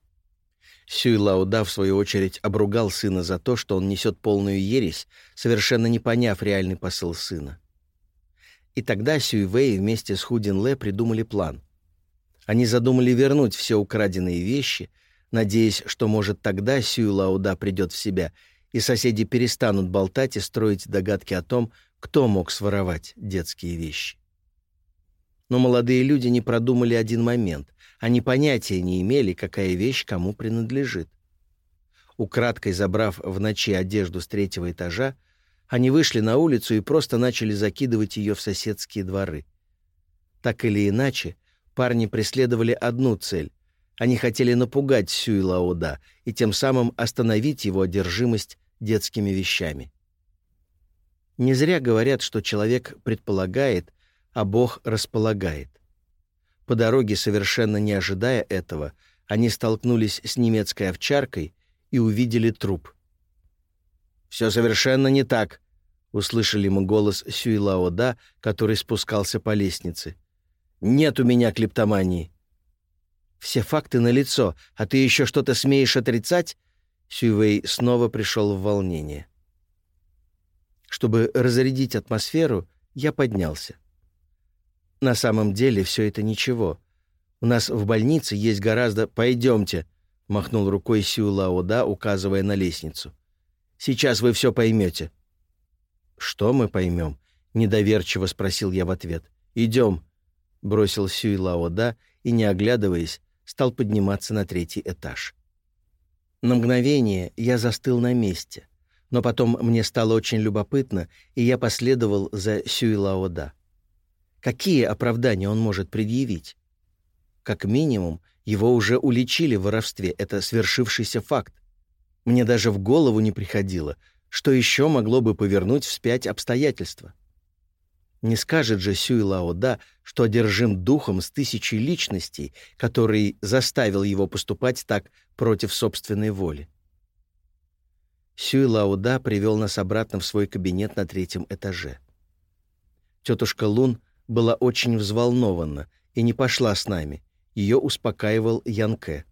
Сюй Лауда, в свою очередь, обругал сына за то, что он несет полную ересь, совершенно не поняв реальный посыл сына. И тогда Сюй Вэй вместе с Худин Лэ придумали план. Они задумали вернуть все украденные вещи, надеясь, что, может, тогда Сюй Лауда придет в себя, и соседи перестанут болтать и строить догадки о том, кто мог своровать детские вещи. Но молодые люди не продумали один момент. Они понятия не имели, какая вещь кому принадлежит. Украдкой забрав в ночи одежду с третьего этажа, они вышли на улицу и просто начали закидывать ее в соседские дворы. Так или иначе, парни преследовали одну цель. Они хотели напугать Сюй Лаода и тем самым остановить его одержимость детскими вещами. Не зря говорят, что человек предполагает, а Бог располагает. По дороге, совершенно не ожидая этого, они столкнулись с немецкой овчаркой и увидели труп. «Все совершенно не так», — услышали мы голос Сюйлаода, который спускался по лестнице. «Нет у меня клептомании». «Все факты налицо, а ты еще что-то смеешь отрицать?» Сюйвей снова пришел в волнение. Чтобы разрядить атмосферу, я поднялся. На самом деле все это ничего. У нас в больнице есть гораздо... «Пойдемте», — махнул рукой Сюйлаода, указывая на лестницу. «Сейчас вы все поймете». «Что мы поймем?» — недоверчиво спросил я в ответ. «Идем», — бросил Сюй Лао Да и, не оглядываясь, стал подниматься на третий этаж. На мгновение я застыл на месте, но потом мне стало очень любопытно, и я последовал за Сюй Лао Да. Какие оправдания он может предъявить? Как минимум, его уже уличили в воровстве, это свершившийся факт. Мне даже в голову не приходило, что еще могло бы повернуть вспять обстоятельства? Не скажет же Сюй Лао Да, что одержим духом с тысячей личностей, который заставил его поступать так против собственной воли. Сюй Лао Да привел нас обратно в свой кабинет на третьем этаже. Тетушка Лун была очень взволнована и не пошла с нами. Ее успокаивал Янке.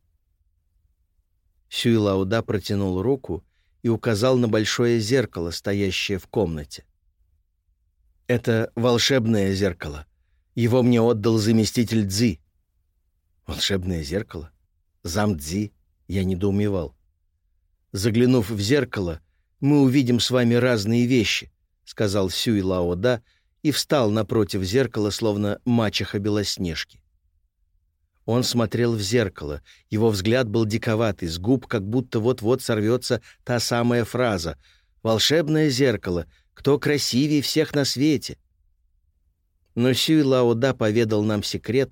Сюй Лао Да протянул руку и указал на большое зеркало, стоящее в комнате. «Это волшебное зеркало. Его мне отдал заместитель Дзи». «Волшебное зеркало? Зам Дзи?» Я недоумевал. «Заглянув в зеркало, мы увидим с вами разные вещи», — сказал Сюй Лао Да и встал напротив зеркала, словно мачеха Белоснежки. Он смотрел в зеркало. Его взгляд был диковатый, с губ как будто вот-вот сорвется та самая фраза «Волшебное зеркало! Кто красивее всех на свете?» Но Сюй Лаода поведал нам секрет,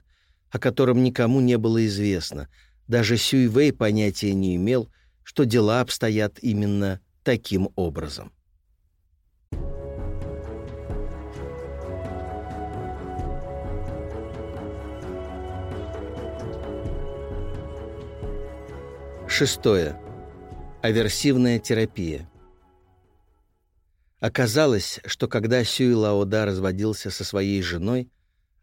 о котором никому не было известно. Даже Сюй Вэй понятия не имел, что дела обстоят именно таким образом. Шестое. Аверсивная терапия. Оказалось, что когда Сюй Лаода разводился со своей женой,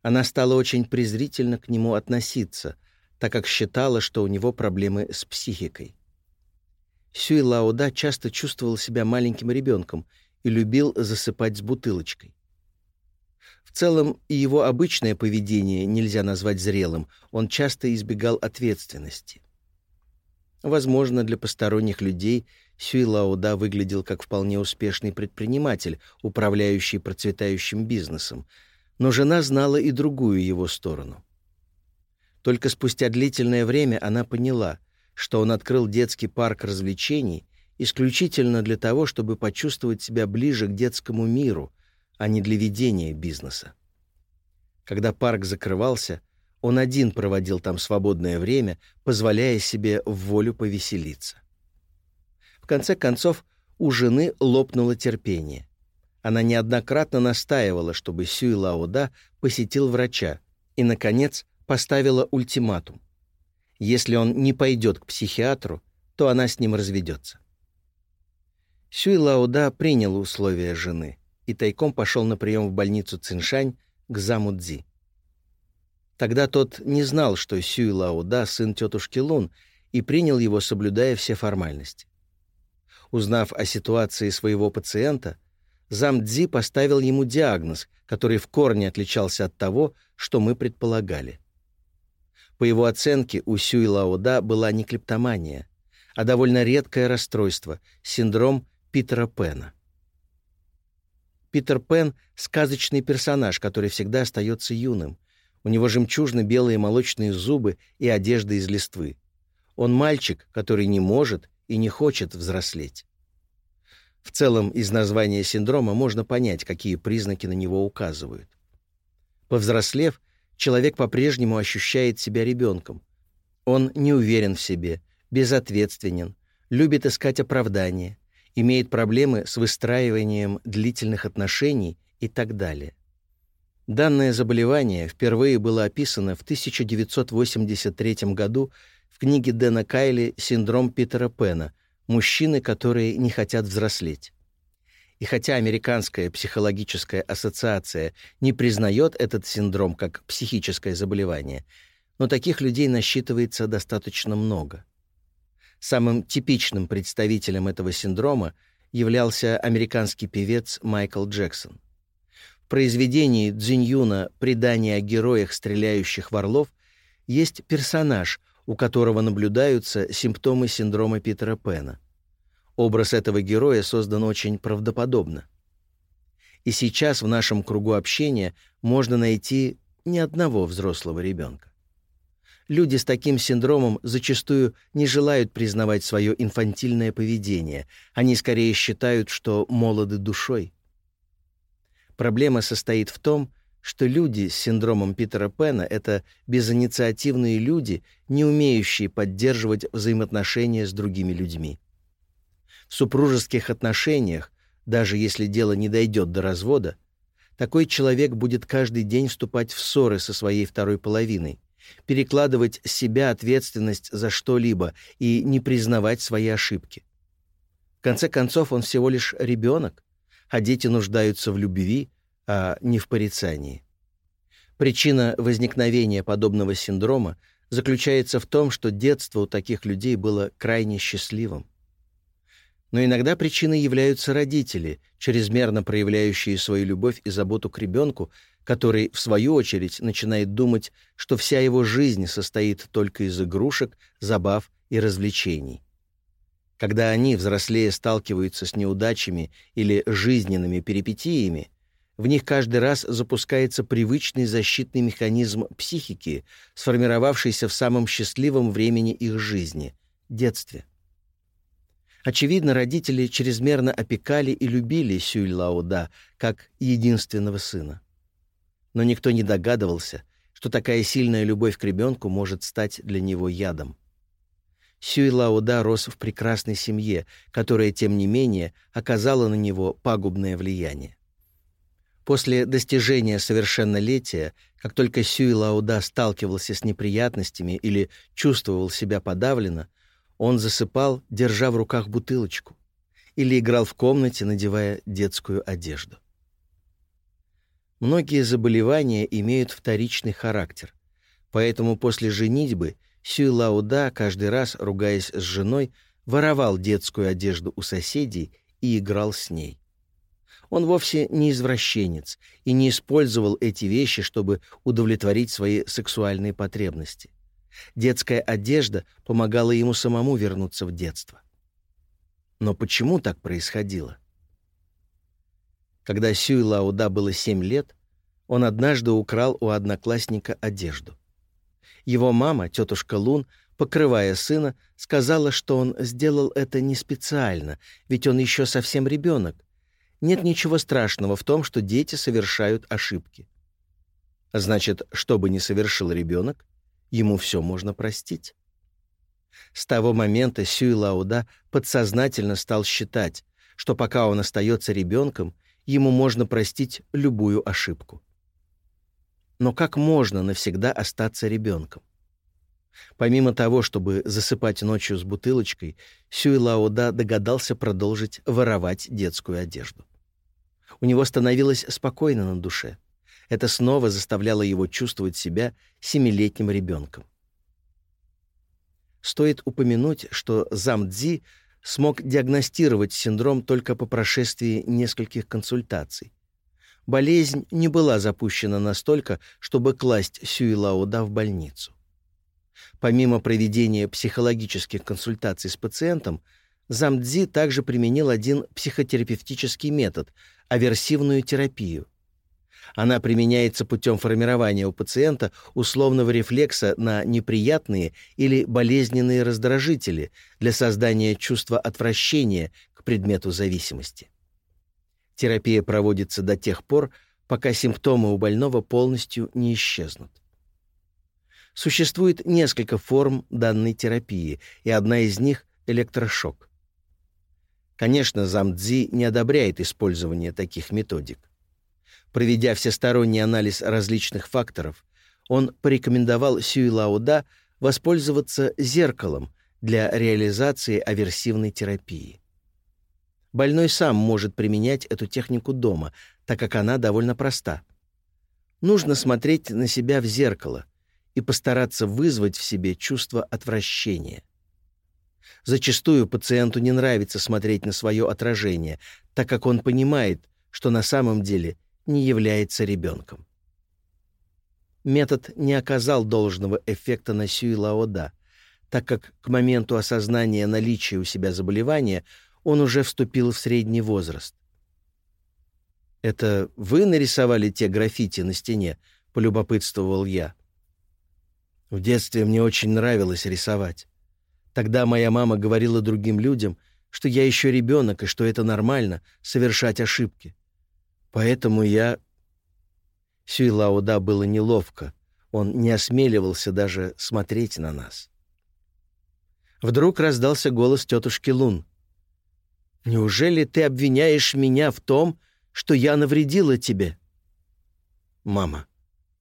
она стала очень презрительно к нему относиться, так как считала, что у него проблемы с психикой. Сюй Лаода часто чувствовал себя маленьким ребенком и любил засыпать с бутылочкой. В целом, и его обычное поведение нельзя назвать зрелым, он часто избегал ответственности. Возможно, для посторонних людей Сюй Лауда выглядел как вполне успешный предприниматель, управляющий процветающим бизнесом, но жена знала и другую его сторону. Только спустя длительное время она поняла, что он открыл детский парк развлечений исключительно для того, чтобы почувствовать себя ближе к детскому миру, а не для ведения бизнеса. Когда парк закрывался, он один проводил там свободное время, позволяя себе в волю повеселиться. В конце концов, у жены лопнуло терпение. Она неоднократно настаивала, чтобы Сюй Лауда посетил врача и, наконец, поставила ультиматум. Если он не пойдет к психиатру, то она с ним разведется. Сюй Лауда принял условия жены и тайком пошел на прием в больницу Циншань к заму Цзи. Тогда тот не знал, что Сюй Лауда — сын тетушки Лун, и принял его, соблюдая все формальности. Узнав о ситуации своего пациента, зам Цзи поставил ему диагноз, который в корне отличался от того, что мы предполагали. По его оценке, у Сюй Лауда была не клептомания, а довольно редкое расстройство — синдром Питера Пена. Питер Пен — сказочный персонаж, который всегда остается юным. У него жемчужно-белые молочные зубы и одежда из листвы. Он мальчик, который не может и не хочет взрослеть. В целом, из названия синдрома можно понять, какие признаки на него указывают. Повзрослев, человек по-прежнему ощущает себя ребенком. Он не уверен в себе, безответственен, любит искать оправдания, имеет проблемы с выстраиванием длительных отношений и так далее. Данное заболевание впервые было описано в 1983 году в книге Дэна Кайли «Синдром Питера Пена. Мужчины, которые не хотят взрослеть». И хотя Американская психологическая ассоциация не признает этот синдром как психическое заболевание, но таких людей насчитывается достаточно много. Самым типичным представителем этого синдрома являлся американский певец Майкл Джексон. В произведении Цзиньюна «Предание о героях, стреляющих в орлов» есть персонаж, у которого наблюдаются симптомы синдрома Питера Пэна. Образ этого героя создан очень правдоподобно. И сейчас в нашем кругу общения можно найти ни одного взрослого ребенка. Люди с таким синдромом зачастую не желают признавать свое инфантильное поведение. Они скорее считают, что молоды душой. Проблема состоит в том, что люди с синдромом Питера Пэна — это безинициативные люди, не умеющие поддерживать взаимоотношения с другими людьми. В супружеских отношениях, даже если дело не дойдет до развода, такой человек будет каждый день вступать в ссоры со своей второй половиной, перекладывать с себя ответственность за что-либо и не признавать свои ошибки. В конце концов, он всего лишь ребенок, а дети нуждаются в любви, а не в порицании. Причина возникновения подобного синдрома заключается в том, что детство у таких людей было крайне счастливым. Но иногда причиной являются родители, чрезмерно проявляющие свою любовь и заботу к ребенку, который, в свою очередь, начинает думать, что вся его жизнь состоит только из игрушек, забав и развлечений. Когда они, взрослее, сталкиваются с неудачами или жизненными перипетиями, в них каждый раз запускается привычный защитный механизм психики, сформировавшийся в самом счастливом времени их жизни — детстве. Очевидно, родители чрезмерно опекали и любили Сюй Лауда как единственного сына. Но никто не догадывался, что такая сильная любовь к ребенку может стать для него ядом. Сюй Лауда рос в прекрасной семье, которая, тем не менее, оказала на него пагубное влияние. После достижения совершеннолетия, как только Сюй Лауда сталкивался с неприятностями или чувствовал себя подавленно, он засыпал, держа в руках бутылочку, или играл в комнате, надевая детскую одежду. Многие заболевания имеют вторичный характер, поэтому после женитьбы Сюй Лауда каждый раз, ругаясь с женой, воровал детскую одежду у соседей и играл с ней. Он вовсе не извращенец и не использовал эти вещи, чтобы удовлетворить свои сексуальные потребности. Детская одежда помогала ему самому вернуться в детство. Но почему так происходило? Когда Сюй Лауда было семь лет, он однажды украл у одноклассника одежду. Его мама, тетушка Лун, покрывая сына, сказала, что он сделал это не специально, ведь он еще совсем ребенок. Нет ничего страшного в том, что дети совершают ошибки. Значит, что бы ни совершил ребенок, ему все можно простить. С того момента Сюй Лауда подсознательно стал считать, что пока он остается ребенком, ему можно простить любую ошибку. Но как можно навсегда остаться ребенком? Помимо того, чтобы засыпать ночью с бутылочкой, Сюй Лаода догадался продолжить воровать детскую одежду. У него становилось спокойно на душе. Это снова заставляло его чувствовать себя семилетним ребенком. Стоит упомянуть, что зам Цзи смог диагностировать синдром только по прошествии нескольких консультаций. Болезнь не была запущена настолько, чтобы класть Сюй Лаода в больницу. Помимо проведения психологических консультаций с пациентом, Замдзи также применил один психотерапевтический метод — аверсивную терапию. Она применяется путем формирования у пациента условного рефлекса на неприятные или болезненные раздражители для создания чувства отвращения к предмету зависимости. Терапия проводится до тех пор, пока симптомы у больного полностью не исчезнут. Существует несколько форм данной терапии, и одна из них — электрошок. Конечно, Замдзи не одобряет использование таких методик. Проведя всесторонний анализ различных факторов, он порекомендовал Сюй Лауда воспользоваться зеркалом для реализации аверсивной терапии. Больной сам может применять эту технику дома, так как она довольно проста. Нужно смотреть на себя в зеркало и постараться вызвать в себе чувство отвращения. Зачастую пациенту не нравится смотреть на свое отражение, так как он понимает, что на самом деле не является ребенком. Метод не оказал должного эффекта на Сюй Лаода, так как к моменту осознания наличия у себя заболевания – он уже вступил в средний возраст. «Это вы нарисовали те граффити на стене?» — полюбопытствовал я. В детстве мне очень нравилось рисовать. Тогда моя мама говорила другим людям, что я еще ребенок и что это нормально — совершать ошибки. Поэтому я... Сюйлауда было неловко. Он не осмеливался даже смотреть на нас. Вдруг раздался голос тетушки Лун. Неужели ты обвиняешь меня в том, что я навредила тебе?» «Мама,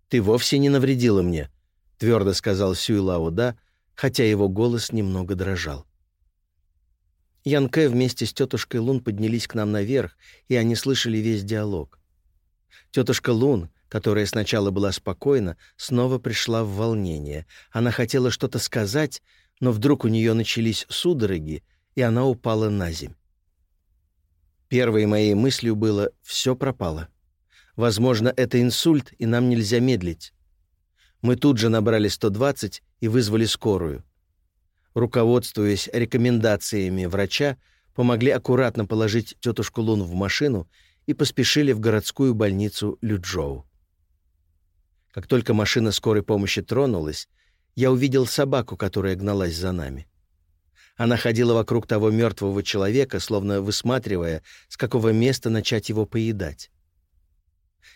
ты вовсе не навредила мне», — твердо сказал Сюй Лауда, хотя его голос немного дрожал. Янке вместе с тетушкой Лун поднялись к нам наверх, и они слышали весь диалог. Тетушка Лун, которая сначала была спокойна, снова пришла в волнение. Она хотела что-то сказать, но вдруг у нее начались судороги, и она упала на земь. Первой моей мыслью было «все пропало». Возможно, это инсульт, и нам нельзя медлить. Мы тут же набрали 120 и вызвали скорую. Руководствуясь рекомендациями врача, помогли аккуратно положить тетушку Лун в машину и поспешили в городскую больницу Люджоу. Как только машина скорой помощи тронулась, я увидел собаку, которая гналась за нами. Она ходила вокруг того мертвого человека, словно высматривая, с какого места начать его поедать.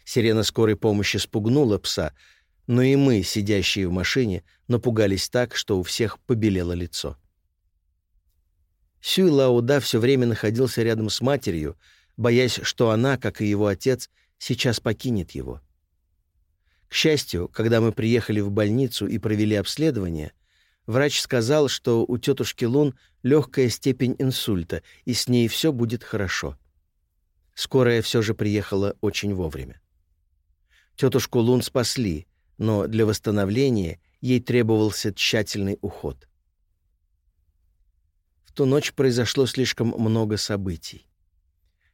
Сирена скорой помощи спугнула пса, но и мы, сидящие в машине, напугались так, что у всех побелело лицо. Сюй Лауда все время находился рядом с матерью, боясь, что она, как и его отец, сейчас покинет его. К счастью, когда мы приехали в больницу и провели обследование, Врач сказал, что у тетушки Лун легкая степень инсульта, и с ней все будет хорошо. Скорая все же приехала очень вовремя. Тетушку Лун спасли, но для восстановления ей требовался тщательный уход. В ту ночь произошло слишком много событий.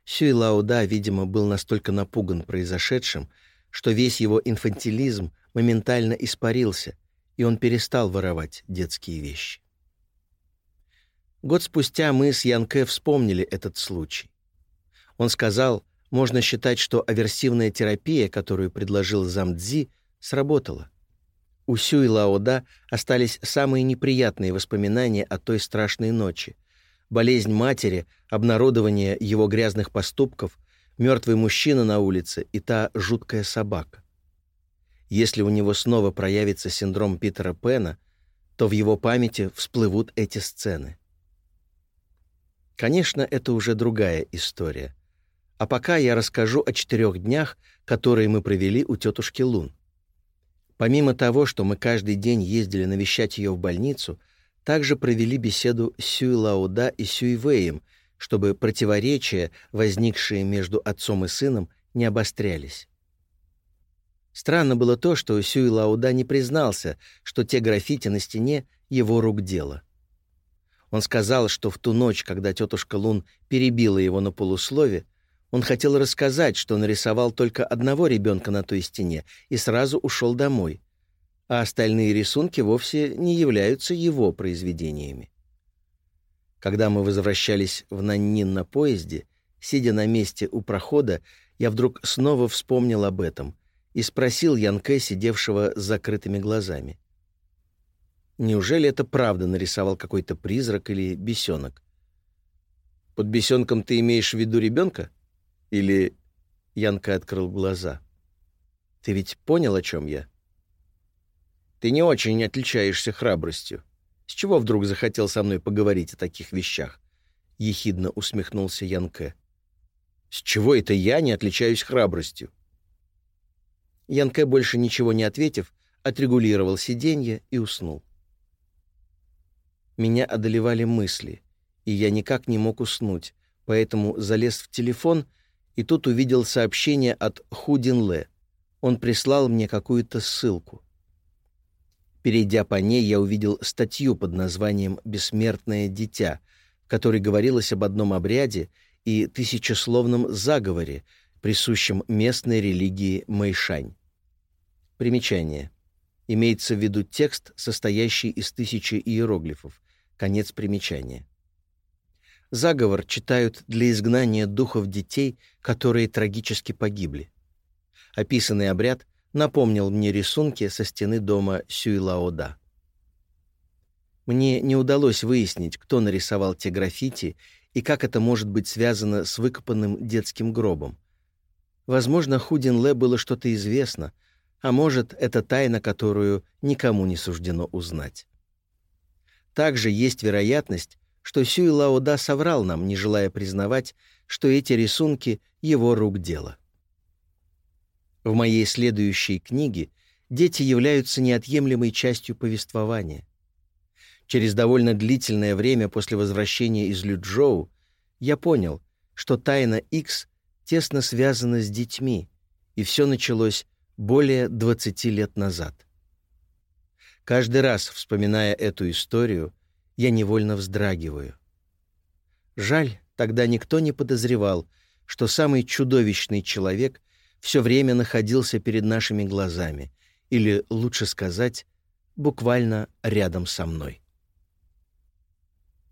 Сюй Лауда, видимо, был настолько напуган произошедшим, что весь его инфантилизм моментально испарился, и он перестал воровать детские вещи. Год спустя мы с Янке вспомнили этот случай. Он сказал, можно считать, что аверсивная терапия, которую предложил Замдзи, сработала. У Сюй Лаода остались самые неприятные воспоминания о той страшной ночи. Болезнь матери, обнародование его грязных поступков, мертвый мужчина на улице и та жуткая собака. Если у него снова проявится синдром Питера Пэна, то в его памяти всплывут эти сцены. Конечно, это уже другая история. А пока я расскажу о четырех днях, которые мы провели у тетушки Лун. Помимо того, что мы каждый день ездили навещать ее в больницу, также провели беседу с Сюй Лауда и Сюй Вэем, чтобы противоречия, возникшие между отцом и сыном, не обострялись. Странно было то, что Сюй Лауда не признался, что те граффити на стене — его рук дело. Он сказал, что в ту ночь, когда тетушка Лун перебила его на полуслове, он хотел рассказать, что нарисовал только одного ребенка на той стене и сразу ушел домой, а остальные рисунки вовсе не являются его произведениями. Когда мы возвращались в Наннин на поезде, сидя на месте у прохода, я вдруг снова вспомнил об этом и спросил Янке, сидевшего с закрытыми глазами. Неужели это правда нарисовал какой-то призрак или бесенок? Под бесенком ты имеешь в виду ребенка? Или... Янка открыл глаза. Ты ведь понял, о чем я? Ты не очень отличаешься храбростью. С чего вдруг захотел со мной поговорить о таких вещах? Ехидно усмехнулся Янке. С чего это я не отличаюсь храбростью? Янке, больше ничего не ответив, отрегулировал сиденье и уснул. Меня одолевали мысли, и я никак не мог уснуть, поэтому залез в телефон и тут увидел сообщение от Худин Ле. Он прислал мне какую-то ссылку. Перейдя по ней, я увидел статью под названием «Бессмертное дитя», в которой говорилось об одном обряде и тысячесловном заговоре, присущем местной религии Мэйшань. Примечание. Имеется в виду текст, состоящий из тысячи иероглифов. Конец примечания. Заговор читают для изгнания духов детей, которые трагически погибли. Описанный обряд напомнил мне рисунки со стены дома Сюйлаода. Мне не удалось выяснить, кто нарисовал те граффити и как это может быть связано с выкопанным детским гробом. Возможно, Худин Ле было что-то известно, а может, это тайна, которую никому не суждено узнать. Также есть вероятность, что Сюй Лаода соврал нам, не желая признавать, что эти рисунки — его рук дело. В моей следующей книге дети являются неотъемлемой частью повествования. Через довольно длительное время после возвращения из Люджоу я понял, что тайна X тесно связана с детьми, и все началось более 20 лет назад. Каждый раз, вспоминая эту историю, я невольно вздрагиваю. Жаль, тогда никто не подозревал, что самый чудовищный человек все время находился перед нашими глазами, или, лучше сказать, буквально рядом со мной.